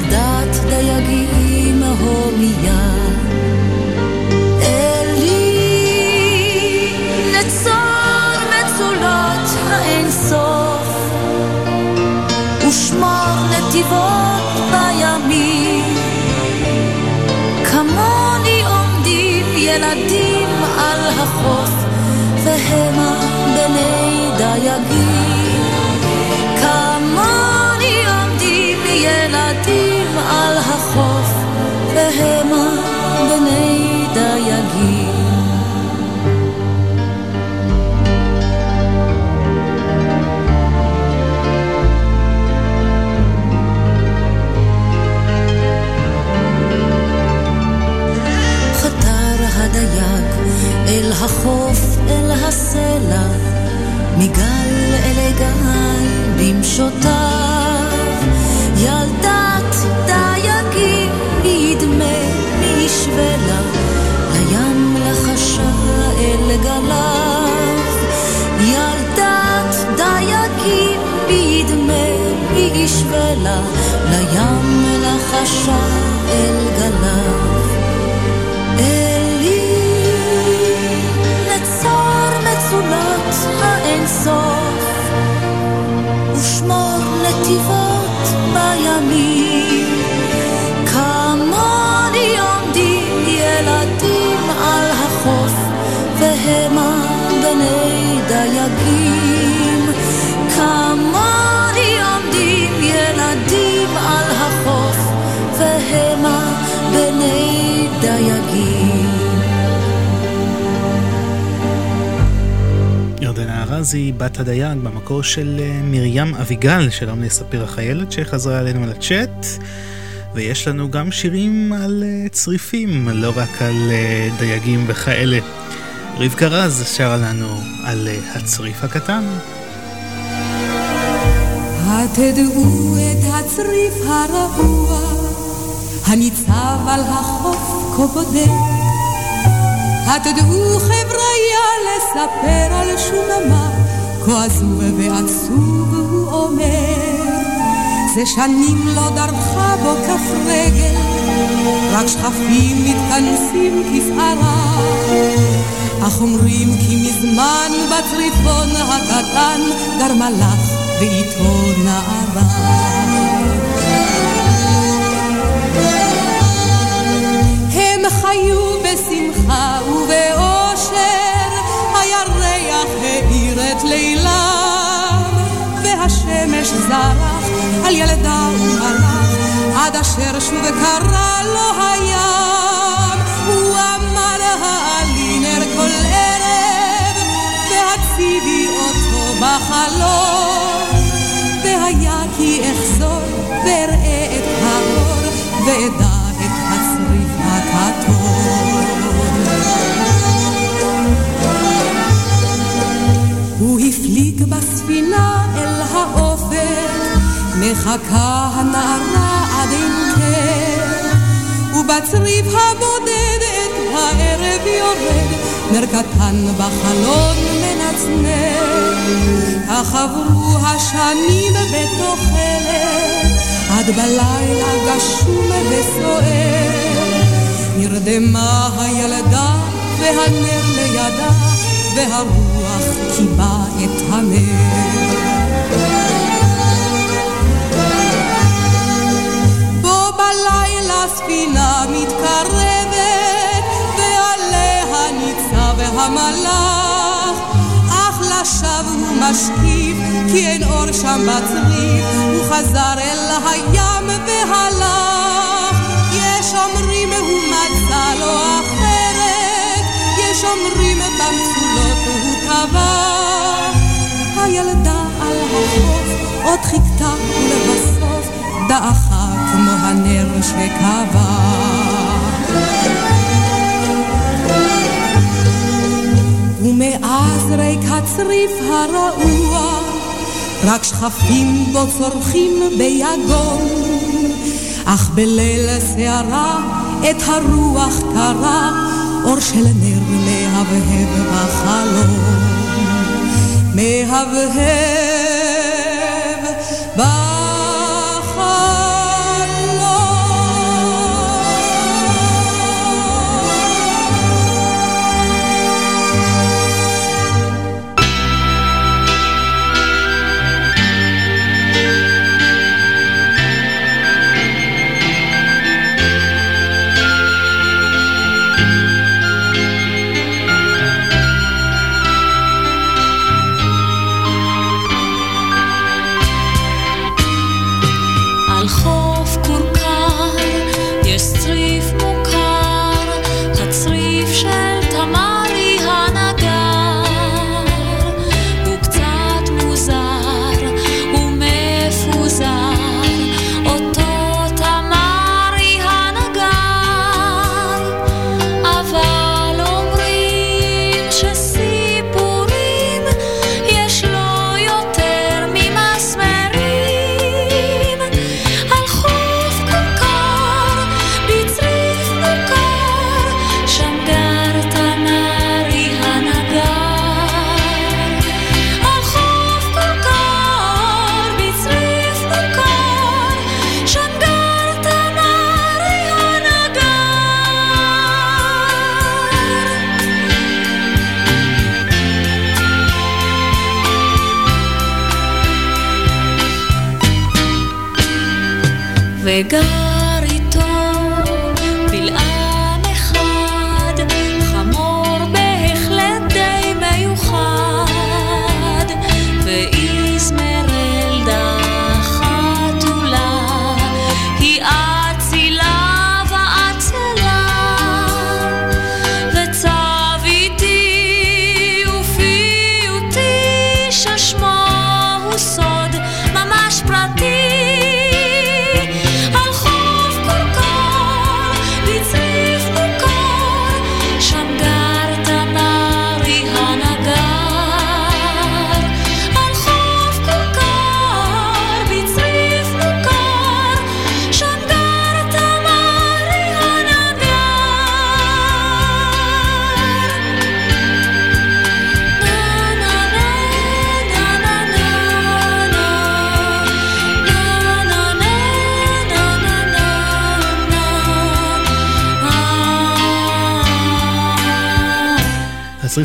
Speaker 36: ילדת דייגים הומיה אלי נצור מצולות האינסוף ושמור נתיבות בימים. כמוני עומדים ילדים על החוף והמה בני דייגים בני דייגים אל החוף, אל הסלע, מגל אל גל במשותיו. ילדת לה, לים לחשה אל גליו. ילדת דייגים ידמה מי ישווה לה, לים לחשה אל גליו. אלי נצור מצולות האינסוף ושמור נתיבות בימים
Speaker 4: ירדנה ארזי, בת הדייג, במקור של אה, מרים אביגל, שלום לספיר החיילת שחזרה אלינו לצ'אט. ויש לנו גם שירים על אה, צריפים, לא רק על אה, דייגים וכאלה. רבקה רז שרה לנו על הצריף הקטן.
Speaker 36: התדעו את הצריף הרעוע הניצב על החוף כה בודד התדעו חבריה לספר על שוממה כה עזוב ועצוב הוא אומר זה שנים לא דרכה בו כף רגל רק שכפים מתכנסים כפערה אך אומרים כי מזמן בצריפון הקטן גר מלאך ואיתו נערה. בשמחה ובאושר, הירח האיר את לילם, והשמש זרח על ילדה ומלאך, עד אשר שוב קרא לו הים. הוא אמר העלי נר כל ערב, והציבי אותו בחלום. והיה כי אחזור ואראה את האור ואדע את הצריף הכתום. הפליג בספינה אל האופק, מחכה הנערה עד אין קר, ובצריף הבודד את הערב יורד, נר קטן בחלון מנצנר. כך עברו השנים בתוחלת, עד בלילה גשום וסוער. נרדמה הילדה והנר לידה, והרוח קיבה את הנר. בו בלילה ספינה מתקרבת, ועליה ניצב המלאך, אך לשווא הוא משקיף, כי אין אור שם בצריף, הוא חזר אל הים והלך. יש אומרים הוא מצא לו אחרת, יש אומרים במצרים טבע. הילדה על החוף עוד חיכתה ולבסוף דעכה כמו הנר שכבה. ומאז ריק הצריף הרעוע, רק שכפים בו צורכים ביגון. אך בליל סערה את הרוח קרה, אור של נר מהבהב בחלום. מהבהב
Speaker 7: וגר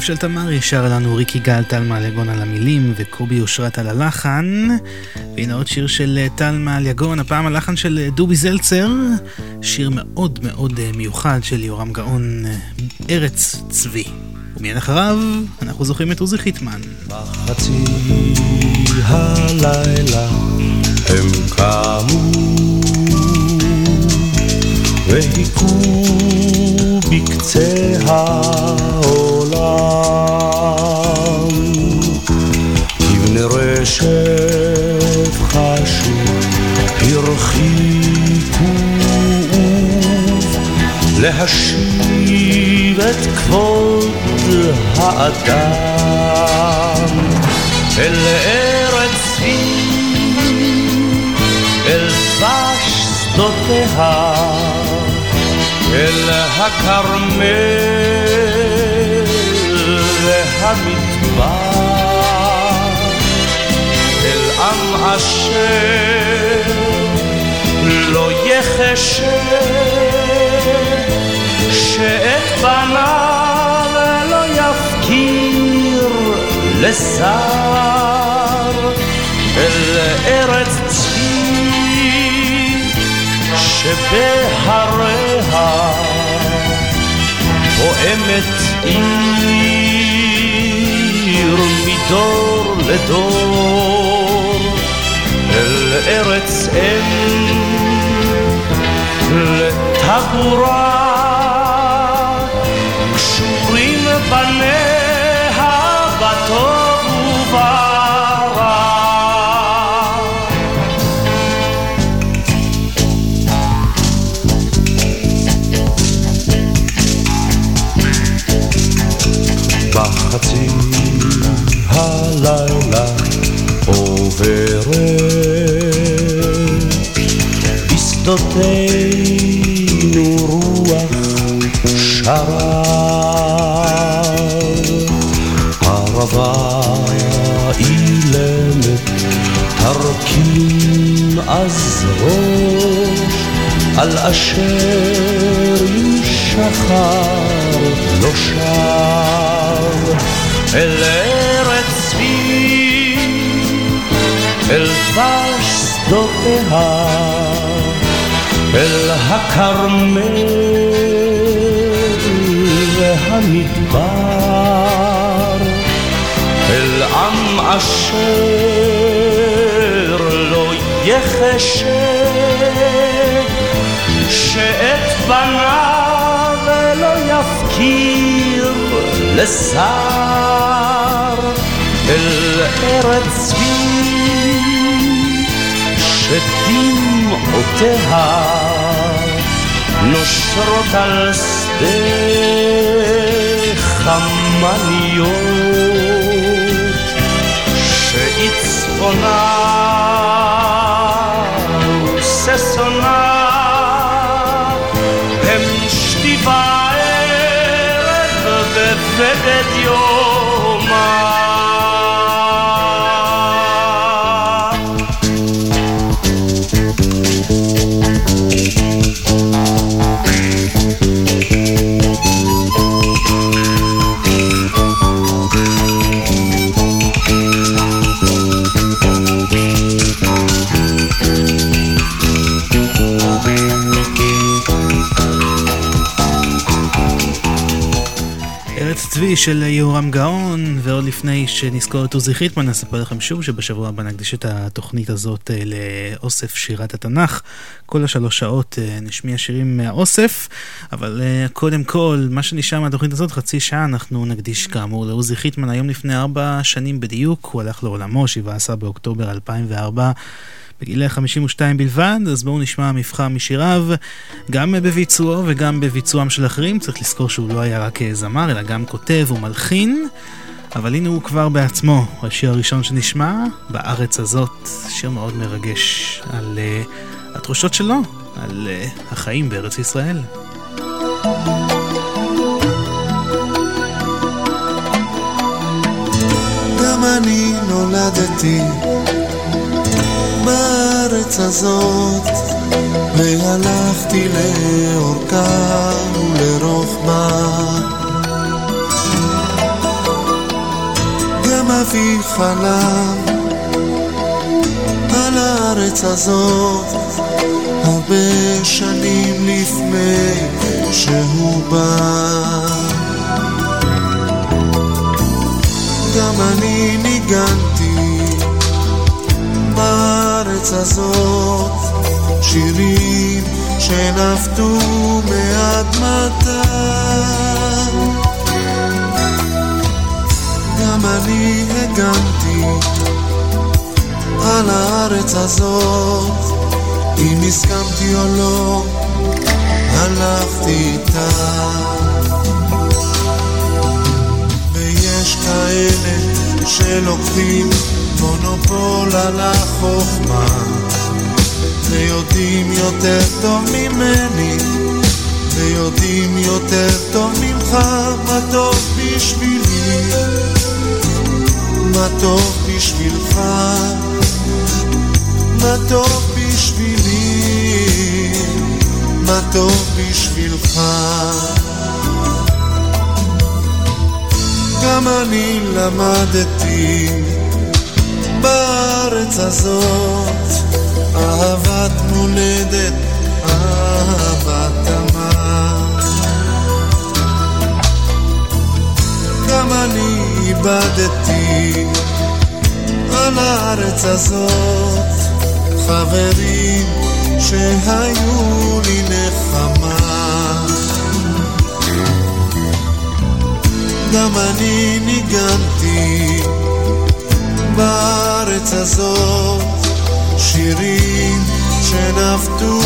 Speaker 4: של תמרי שר לנו ריקי גל טל מעליגון על המילים וקובי אושרת על הלחן. והנה עוד שיר של אה, טל מעליגון, הפעם הלחן של אה, דובי זלצר, שיר מאוד מאוד אה, מיוחד של יורם גאון, ארץ צבי. ומיד אחריו אנחנו זוכרים את עוזי חיטמן.
Speaker 5: בחצי הלילה הם קמו והיכו בקצה העולם כבני רשף חשו הרחיקו להשיב את כבוד האדם. אל ארץ צבי, אל דבש שדותיה, אל הכרמל והמדבר, אל עם אשר לא יחשב שאת בניו לא יפקיר לשר. אל ארץ צבי שבהריה פועמת עיר להעביר מדור לדור אל ארץ אם לטבורה קשורים בניה בטוב וברע. בחצי בשדותינו רוח שרב ערבה אילמת תרכין אז ראש על אשר עם שחר לא שב אל ארץ צבי אל דבש שדותיה אל הכרמל והמדבר אל עם אשר לא יחשב שאת בניו לא יפקיר לשר אל ארץ צבי שדמעותיה נושרות על שדה חמניות שהיא צפונה וששונה הם שטיבה ערב בבגד יומה
Speaker 4: צבי של יהורם גאון, ועוד לפני שנזכור את עוזי חיטמן, נספר לכם שוב שבשבוע הבא נקדיש את התוכנית הזאת אה, לאוסף שירת התנ"ך. כל השלוש שעות אה, נשמיע שירים מהאוסף, אבל אה, קודם כל, מה שנשאר מהתוכנית הזאת, חצי שעה, אנחנו נקדיש כאמור לעוזי חיטמן. היום לפני ארבע שנים בדיוק, הוא הלך לעולמו, 17 באוקטובר 2004. בגילי 52 בלבד, אז בואו נשמע מבחר משיריו, גם בביצועו וגם בביצועם של אחרים. צריך לזכור שהוא לא היה רק זמר, אלא גם כותב ומלחין. אבל הנה הוא כבר בעצמו, השיר הראשון שנשמע, בארץ הזאת, שיר מאוד מרגש על uh, התחושות שלו, על uh, החיים בארץ ישראל.
Speaker 37: גם אני נולדתי בארץ הזאת, והלכתי לאורכה ולרוחבה. גם אבי חלם על הארץ הזאת, הרבה שנים לפני שהוא בא. גם אני ניגנתי בארץ הזאת שירים שנפטו מאדמתה. גם אני הגנתי על הארץ הזאת, אם הסכמתי או לא, הלכתי איתה. ויש כאלה שלוקחים מונופול על החוכמה. ויודעים יותר טוב ממני ויודעים יותר טוב ממך מה טוב בשבילי. מה טוב בשבילך מה טוב בשבילי. מה טוב בשבילך. גם אני למדתי בארץ הזאת. אהבת מולדת, אהבת אמה. גם אני איבדתי על הארץ הזאת. חברים שהיו לי נחמה. גם אני ניגנתי בארץ הזאת. שירים שנפטו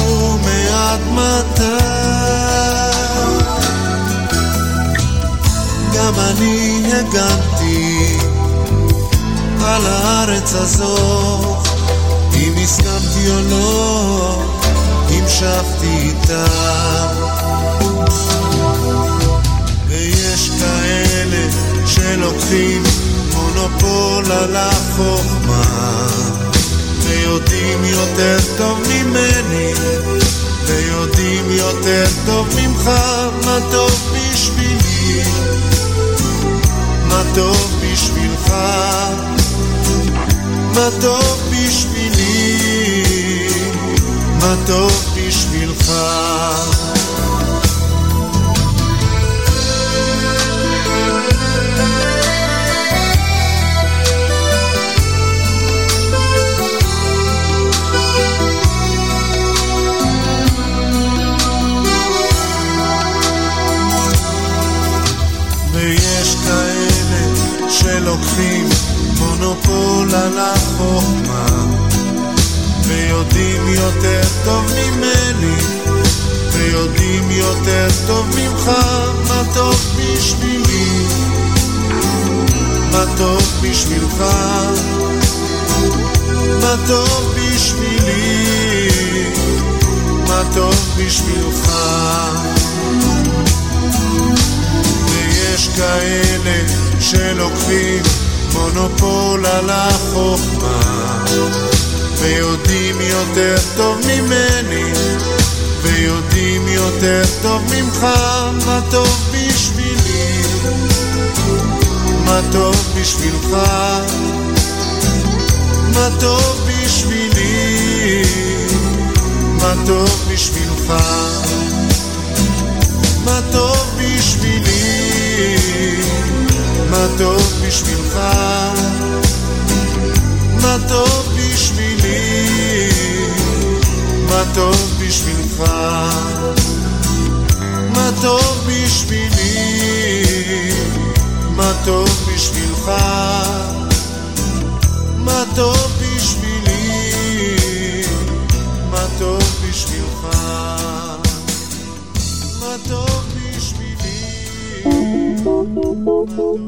Speaker 37: מאדמתה גם אני הגנתי על הארץ הזאת. אם הסכמתי או לא, המשכתי איתה ויש כאלה שלוקחים מונופול על החוכמה ויודעים יותר טוב ממני ויודעים יותר טוב ממך מה טוב בשבילי. מה טוב בשבילך. מה טוב בשבילי. מה טוב בשבילך מונופול על החוכמה ויודעים יותר טוב ממני ויודעים יותר טוב ממך מה טוב בשבילי? מה טוב בשבילך? מה טוב בשבילי? מה טוב בשבילך? ויש כאלה שלוקחים מונופול על החוכמה. ויודעים יותר טוב ממני ויודעים יותר טוב ממך מה טוב בשבילי. מה טוב בשבילך. מה טוב בשבילי. מה טוב בשבילך. מה טוב בשבילי. מה טוב בשבילך מה טוב בשבילי? מה טוב בשבילך? מה טוב בשבילי? מה טוב בשבילך? מה טוב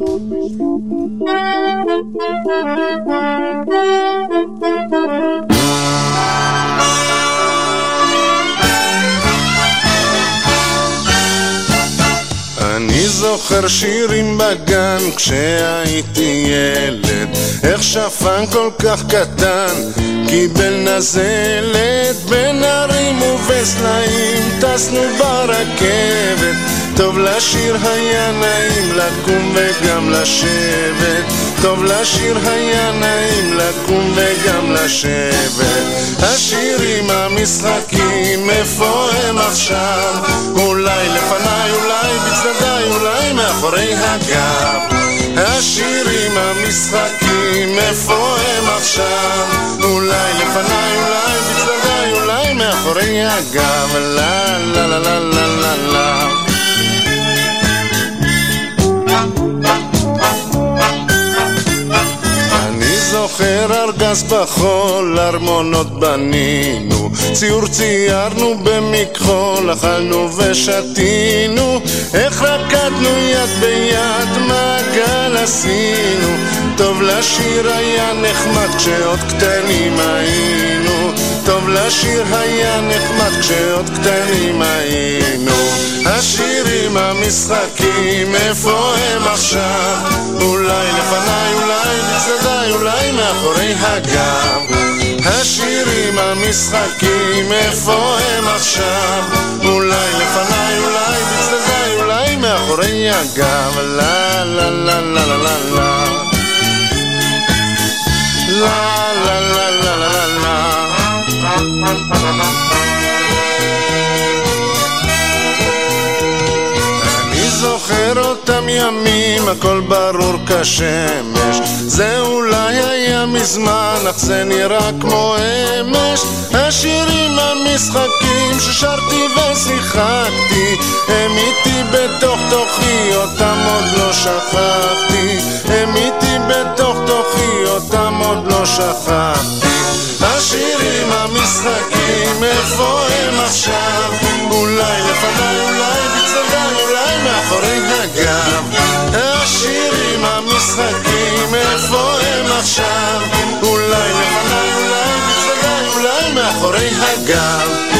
Speaker 37: אני זוכר שירים בגן כשהייתי ילד איך שפן כל כך קטן קיבל נזלת בין הרים ובסלעים טסנו ברכבת טוב לשיר היה נעים לקום וגם לשבת. טוב לשיר היה נעים לקום וגם לשבת. השירים המשחקים איפה הם עכשיו? אולי לפניי אולי בצדדיי אולי מאחורי הגב. השירים המשחקים איפה הם עכשיו? אולי לפניי אולי בצדדיי אולי מאחורי הגב. לה לה לה לה לה לה זוכר ארגז בחול, ארמונות בנינו, ציור ציירנו במכחול, אכלנו ושתינו, איך רקדנו יד ביד, מעגל עשינו, טוב לשיר היה נחמד כשעוד קטנים היינו, טוב לשיר היה נחמד כשעוד קטנים היינו, השירים המשחקים, איפה הם עכשיו? אולי לפניי, אולי בצדדיי, אולי מאחורי הגב השירים המשחקים, איפה הם עכשיו? אולי לפניי, אולי בצדדיי, אולי מאחורי הגב לה לה לה לה לה לה לה לה לה לה לה לה זוכר אותם ימים, הכל ברור כשמש. זה אולי היה מזמן, אך זה נראה כמו אמש. השירים המשחקים ששרתי ושיחקתי, הם איתי בתוך תוכי, אותם עוד לא שכחתי. הם איתי בתוך תוכי, אותם עוד לא שכחתי. השירים המשחקים, איפה הם עכשיו? אולי לפניי, אולי בצדדיי, אולי מאחורי הגב. השירים המשחקים, איפה הם עכשיו? אולי לפניי, אולי בצדדיי, אולי מאחורי הגב.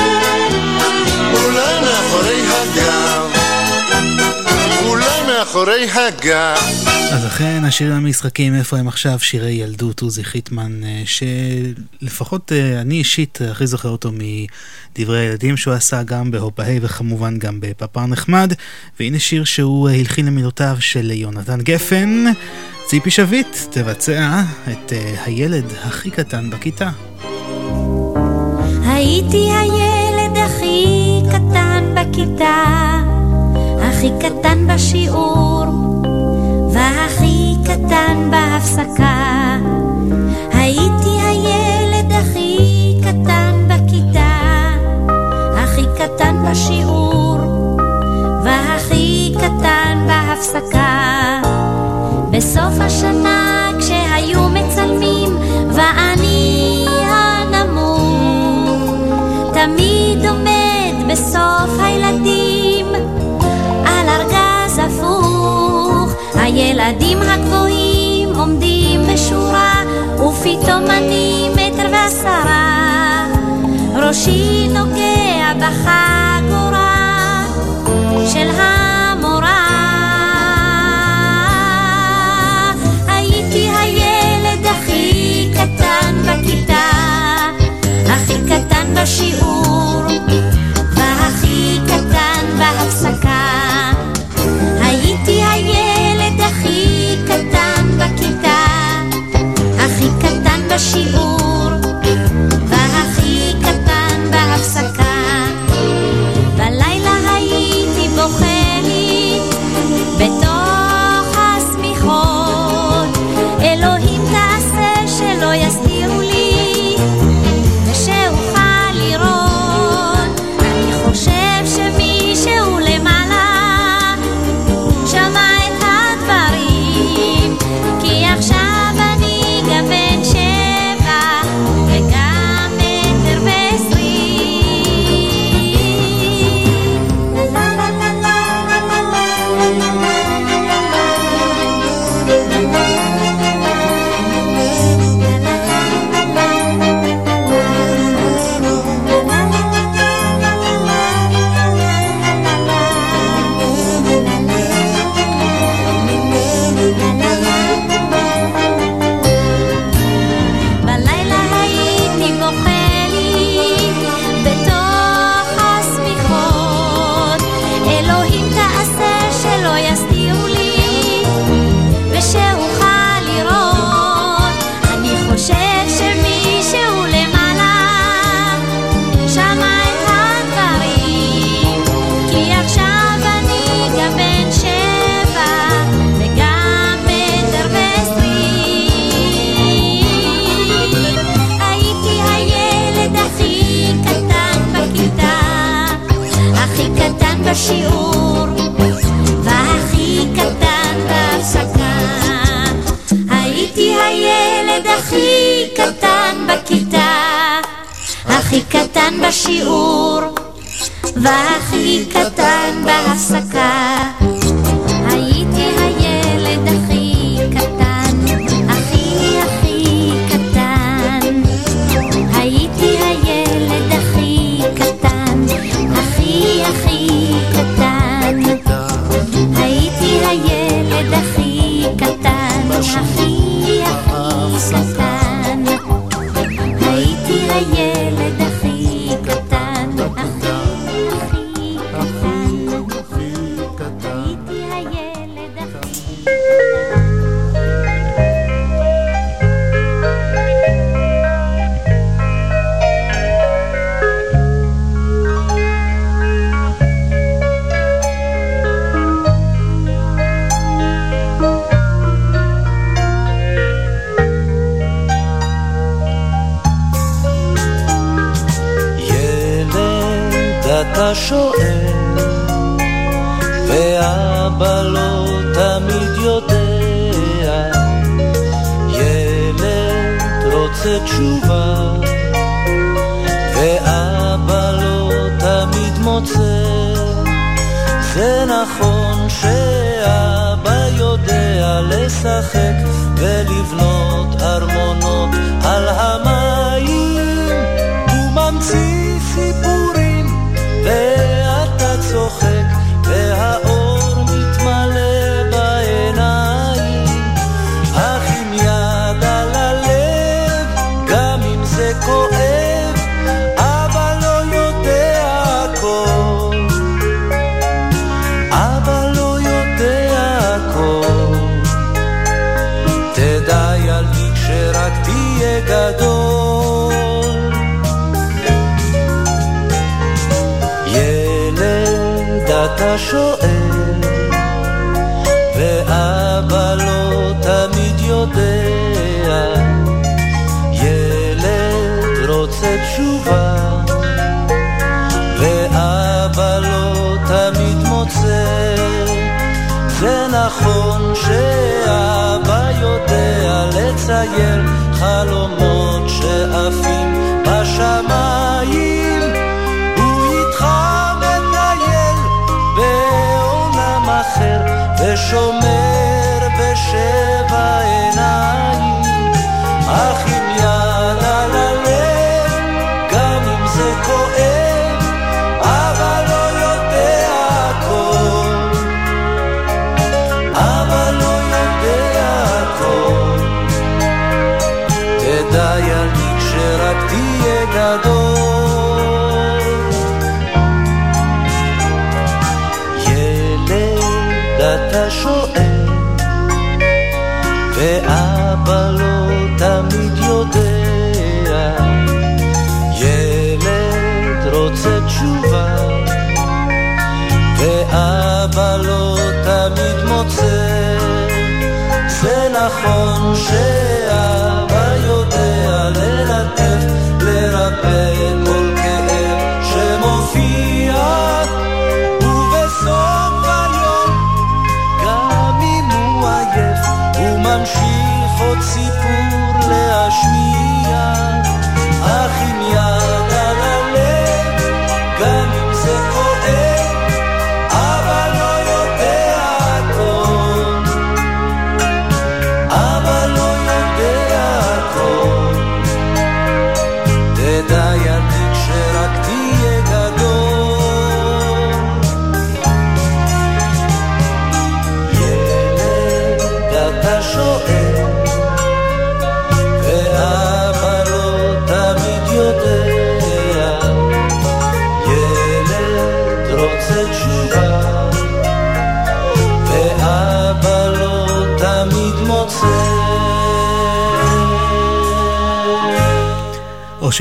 Speaker 37: מאחורי הגב.
Speaker 4: אז אכן השירים המשחקים איפה הם עכשיו? שירי ילדות עוזי חיטמן אה, שלפחות אה, אני אישית הכי זוכר אותו מדברי הילדים שהוא עשה גם בהופה ה' וכמובן גם בפפר נחמד. והנה שיר שהוא אה, הלחין למילותיו של יונתן גפן. ציפי שביט תבצע את הילד הכי קטן בכיתה.
Speaker 38: הייתי הילד הכי קטן בכיתה הכי קטן בשיעור והכי קטן בהפסקה. הייתי הילד הכי קטן בכיתה, הכי קטן בשיעור, והכי קטן בהפסקה. בסוף השנה כשהיו מצלמים ואני הנמוך, תמיד עומד בסוף הילדים הילדים הגבוהים עומדים בשורה, ופתאום אני מטר ועשרה. ראשי נוגע בחגורה של המורה. הייתי הילד הכי קטן בכיתה, הכי קטן בשיעור, קטן בשיעור,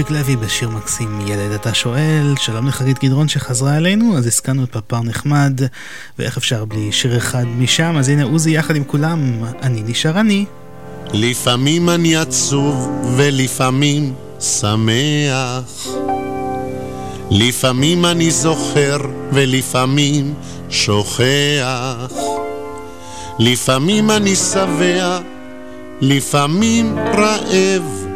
Speaker 39: מוצא.
Speaker 4: אושיק לוי בשיר מקסים ילד אתה שואל, שלום לחגית גדרון שחזרה אלינו, אז הזכרנו את פפר נחמד, ואיך אפשר בלי שיר אחד משם, אז הנה עוזי יחד עם כולם, אני נשאר אני.
Speaker 37: לפעמים אני עצוב ולפעמים שמח. לפעמים אני זוכר ולפעמים שוכח. לפעמים אני שבע, לפעמים רעב.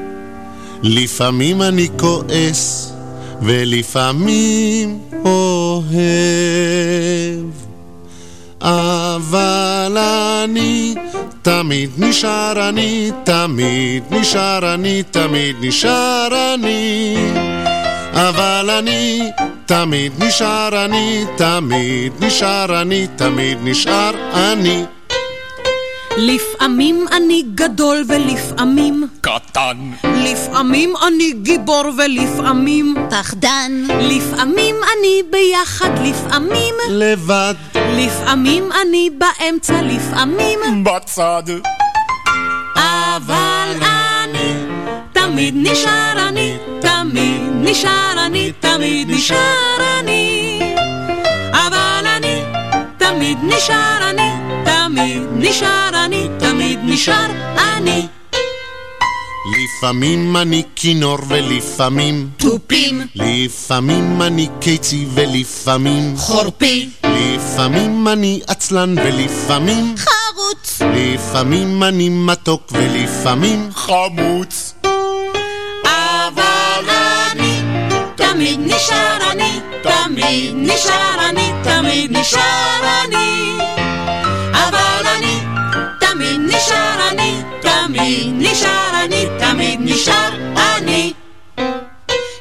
Speaker 37: לפעמים אני כועס ולפעמים אוהב. אבל אני תמיד נשאר אני, תמיד נשאר אני, תמיד נשאר אני. אבל אני תמיד נשאר אני, תמיד נשאר אני, תמיד נשאר אני.
Speaker 23: לפעמים אני גדול ולפעמים
Speaker 40: קטן.
Speaker 23: לפעמים אני גיבור ולפעמים
Speaker 41: פחדן
Speaker 23: לפעמים אני ביחד, לפעמים
Speaker 37: לבד
Speaker 23: לפעמים אני באמצע, לפעמים
Speaker 40: בצד.
Speaker 23: אבל אני תמיד נשאר אני, תמיד נשאר אני, תמיד נשאר אני אבל אני תמיד נשאר אני, תמיד נשאר אני, תמיד נשאר אני.
Speaker 37: לפעמים אני כינור ולפעמים
Speaker 42: תופים.
Speaker 37: לפעמים אני קיצי ולפעמים
Speaker 42: חורפי.
Speaker 37: לפעמים אני עצלן ולפעמים
Speaker 42: חרוץ.
Speaker 37: לפעמים אני מתוק ולפעמים חמוץ.
Speaker 23: אבל אני תמיד נשאר אני, תמיד נשאר אני, תמיד נשאר אני. תמיד נשאר אני, תמיד נשאר אני.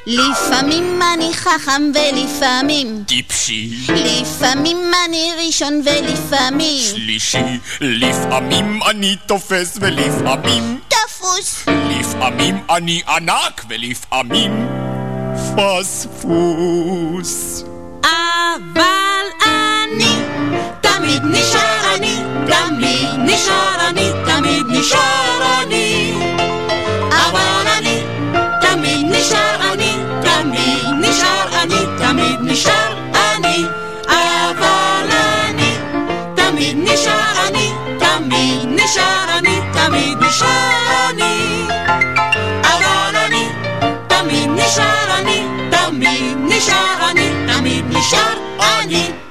Speaker 42: לפעמים אני חכם ולפעמים
Speaker 43: טיפשי,
Speaker 42: לפעמים אני ראשון ולפעמים
Speaker 43: שלישי, לפעמים אני תופס ולפעמים
Speaker 42: תפוס
Speaker 43: לפעמים אני ענק ולפעמים פספוס.
Speaker 23: אבל אני תמיד נשאר תמיד נשאר אני, תמיד נשאר אני. אבל אני תמיד נשאר אני, תמיד נשאר אני, תמיד נשאר אני. אבל אני תמיד נשאר אני, תמיד נשאר אני, תמיד נשאר אני. אבל אני תמיד נשאר אני, תמיד נשאר אני, תמיד נשאר אני.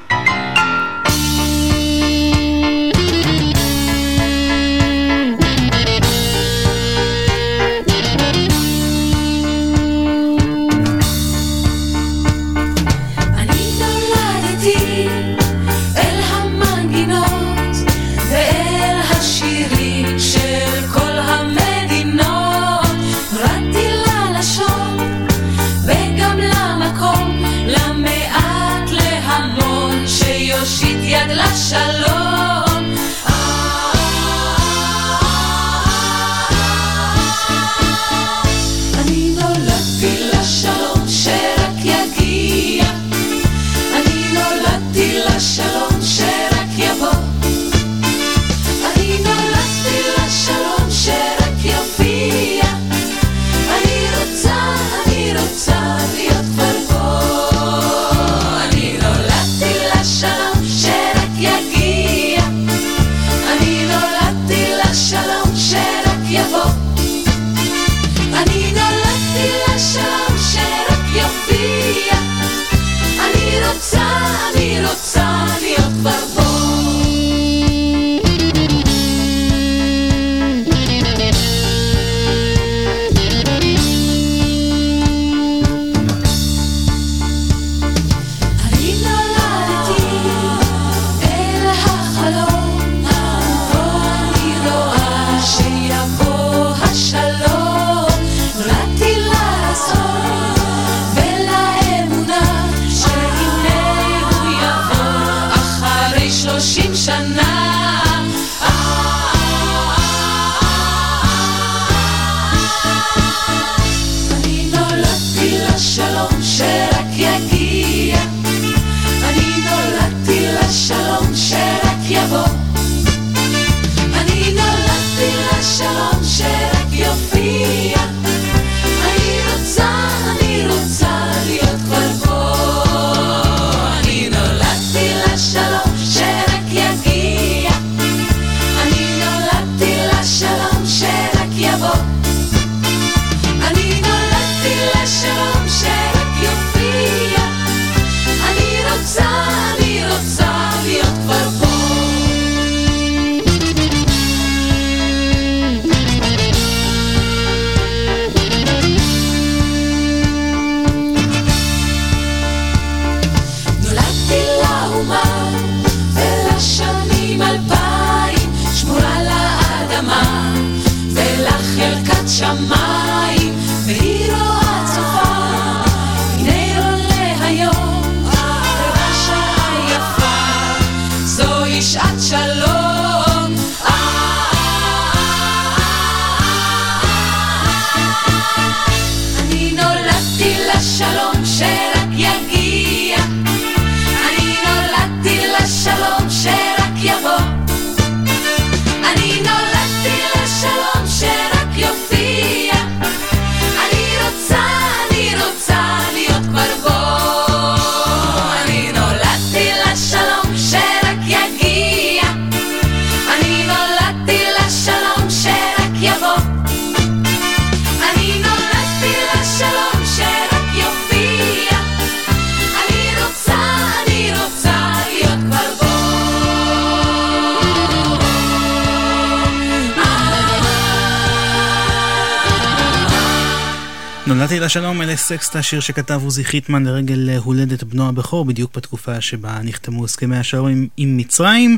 Speaker 4: סקסטה, שיר שכתב עוזי חיטמן לרגל הולדת בנו הבכור, בדיוק בתקופה שבה נחתמו הסכמי השלום עם, עם מצרים.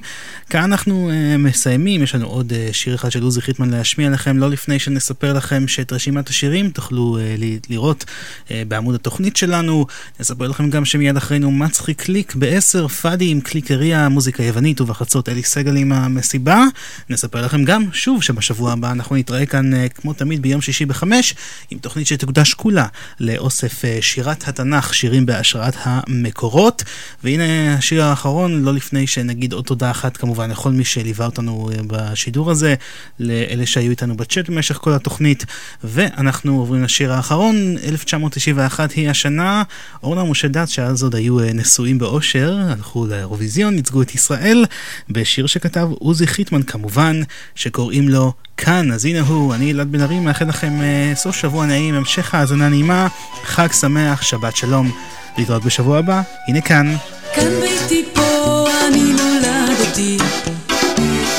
Speaker 4: כאן אנחנו uh, מסיימים, יש לנו עוד uh, שיר אחד של עוזי חיטמן להשמיע לכם, לא לפני שנספר לכם שאת רשימת השירים תוכלו uh, לראות uh, בעמוד התוכנית שלנו. נספר לכם גם שמיד אחרינו מצחיק קליק בעשר, פאדי עם קליקריה, מוזיקה יוונית ובחצות אלי סגל עם המסיבה. נספר לכם גם, שוב, שבשבוע הבא אנחנו נתראה כאן uh, כמו תמיד ביום שישי בחמש, עם תוכנית שתוקדש כולה לאוסף אה, שירת התנ"ך, שירים בהשראת המקורות. והנה השיר האחרון, לא לפני שנגיד עוד תודה אחת כמובן לכל מי שליווה אותנו אה, בשידור הזה, לאלה שהיו איתנו בצ'אט במשך כל התוכנית. ואנחנו עוברים לשיר האחרון, 1991 היא השנה. אורנה משה דת, שאז עוד היו אה, נשואים באושר, הלכו לאירוויזיון, ייצגו את ישראל, בשיר שכתב עוזי חיטמן כמובן, שקוראים לו כאן, אז הנה הוא, אני אלעד בן ארי, מאחל לכם uh, סוף שבוע נעים, המשך האזנה נעימה, חג שמח, שבת שלום, להתראות בשבוע הבא, הנה כאן.
Speaker 23: כאן ביתי פה אני נולדתי,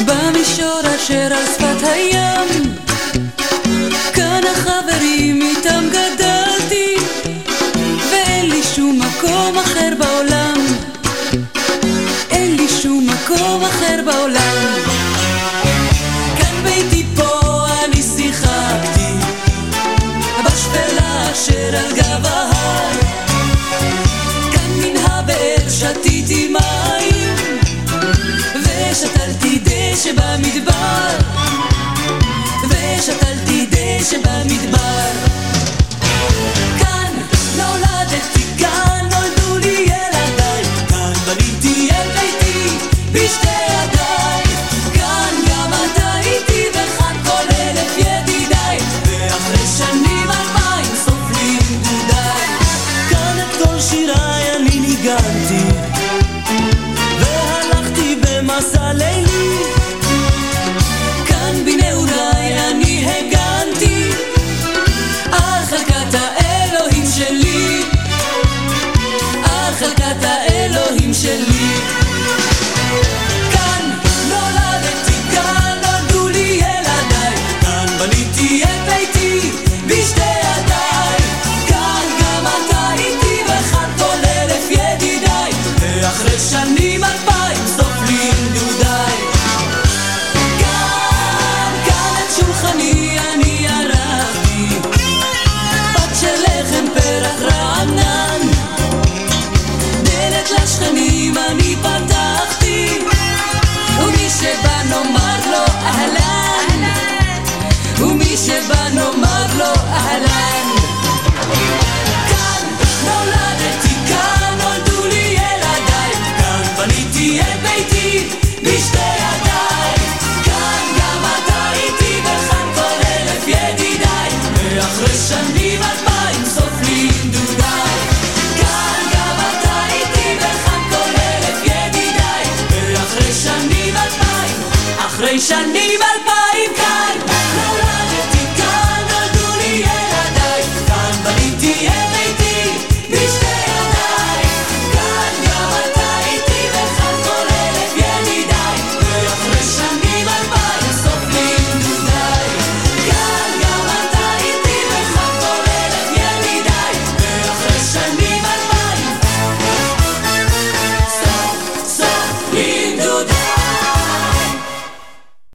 Speaker 23: במישור אשר על שפת הים, כאן החברים איתם גדלתי, ואין לי שום מקום אחר בעולם, אין לי שום מקום אחר בעולם. דשא במדבר ושתלתי דשא במדבר כאן נולדתי, כאן נולדו לי ילדיי כאן בניתי את ביתי בשתי כל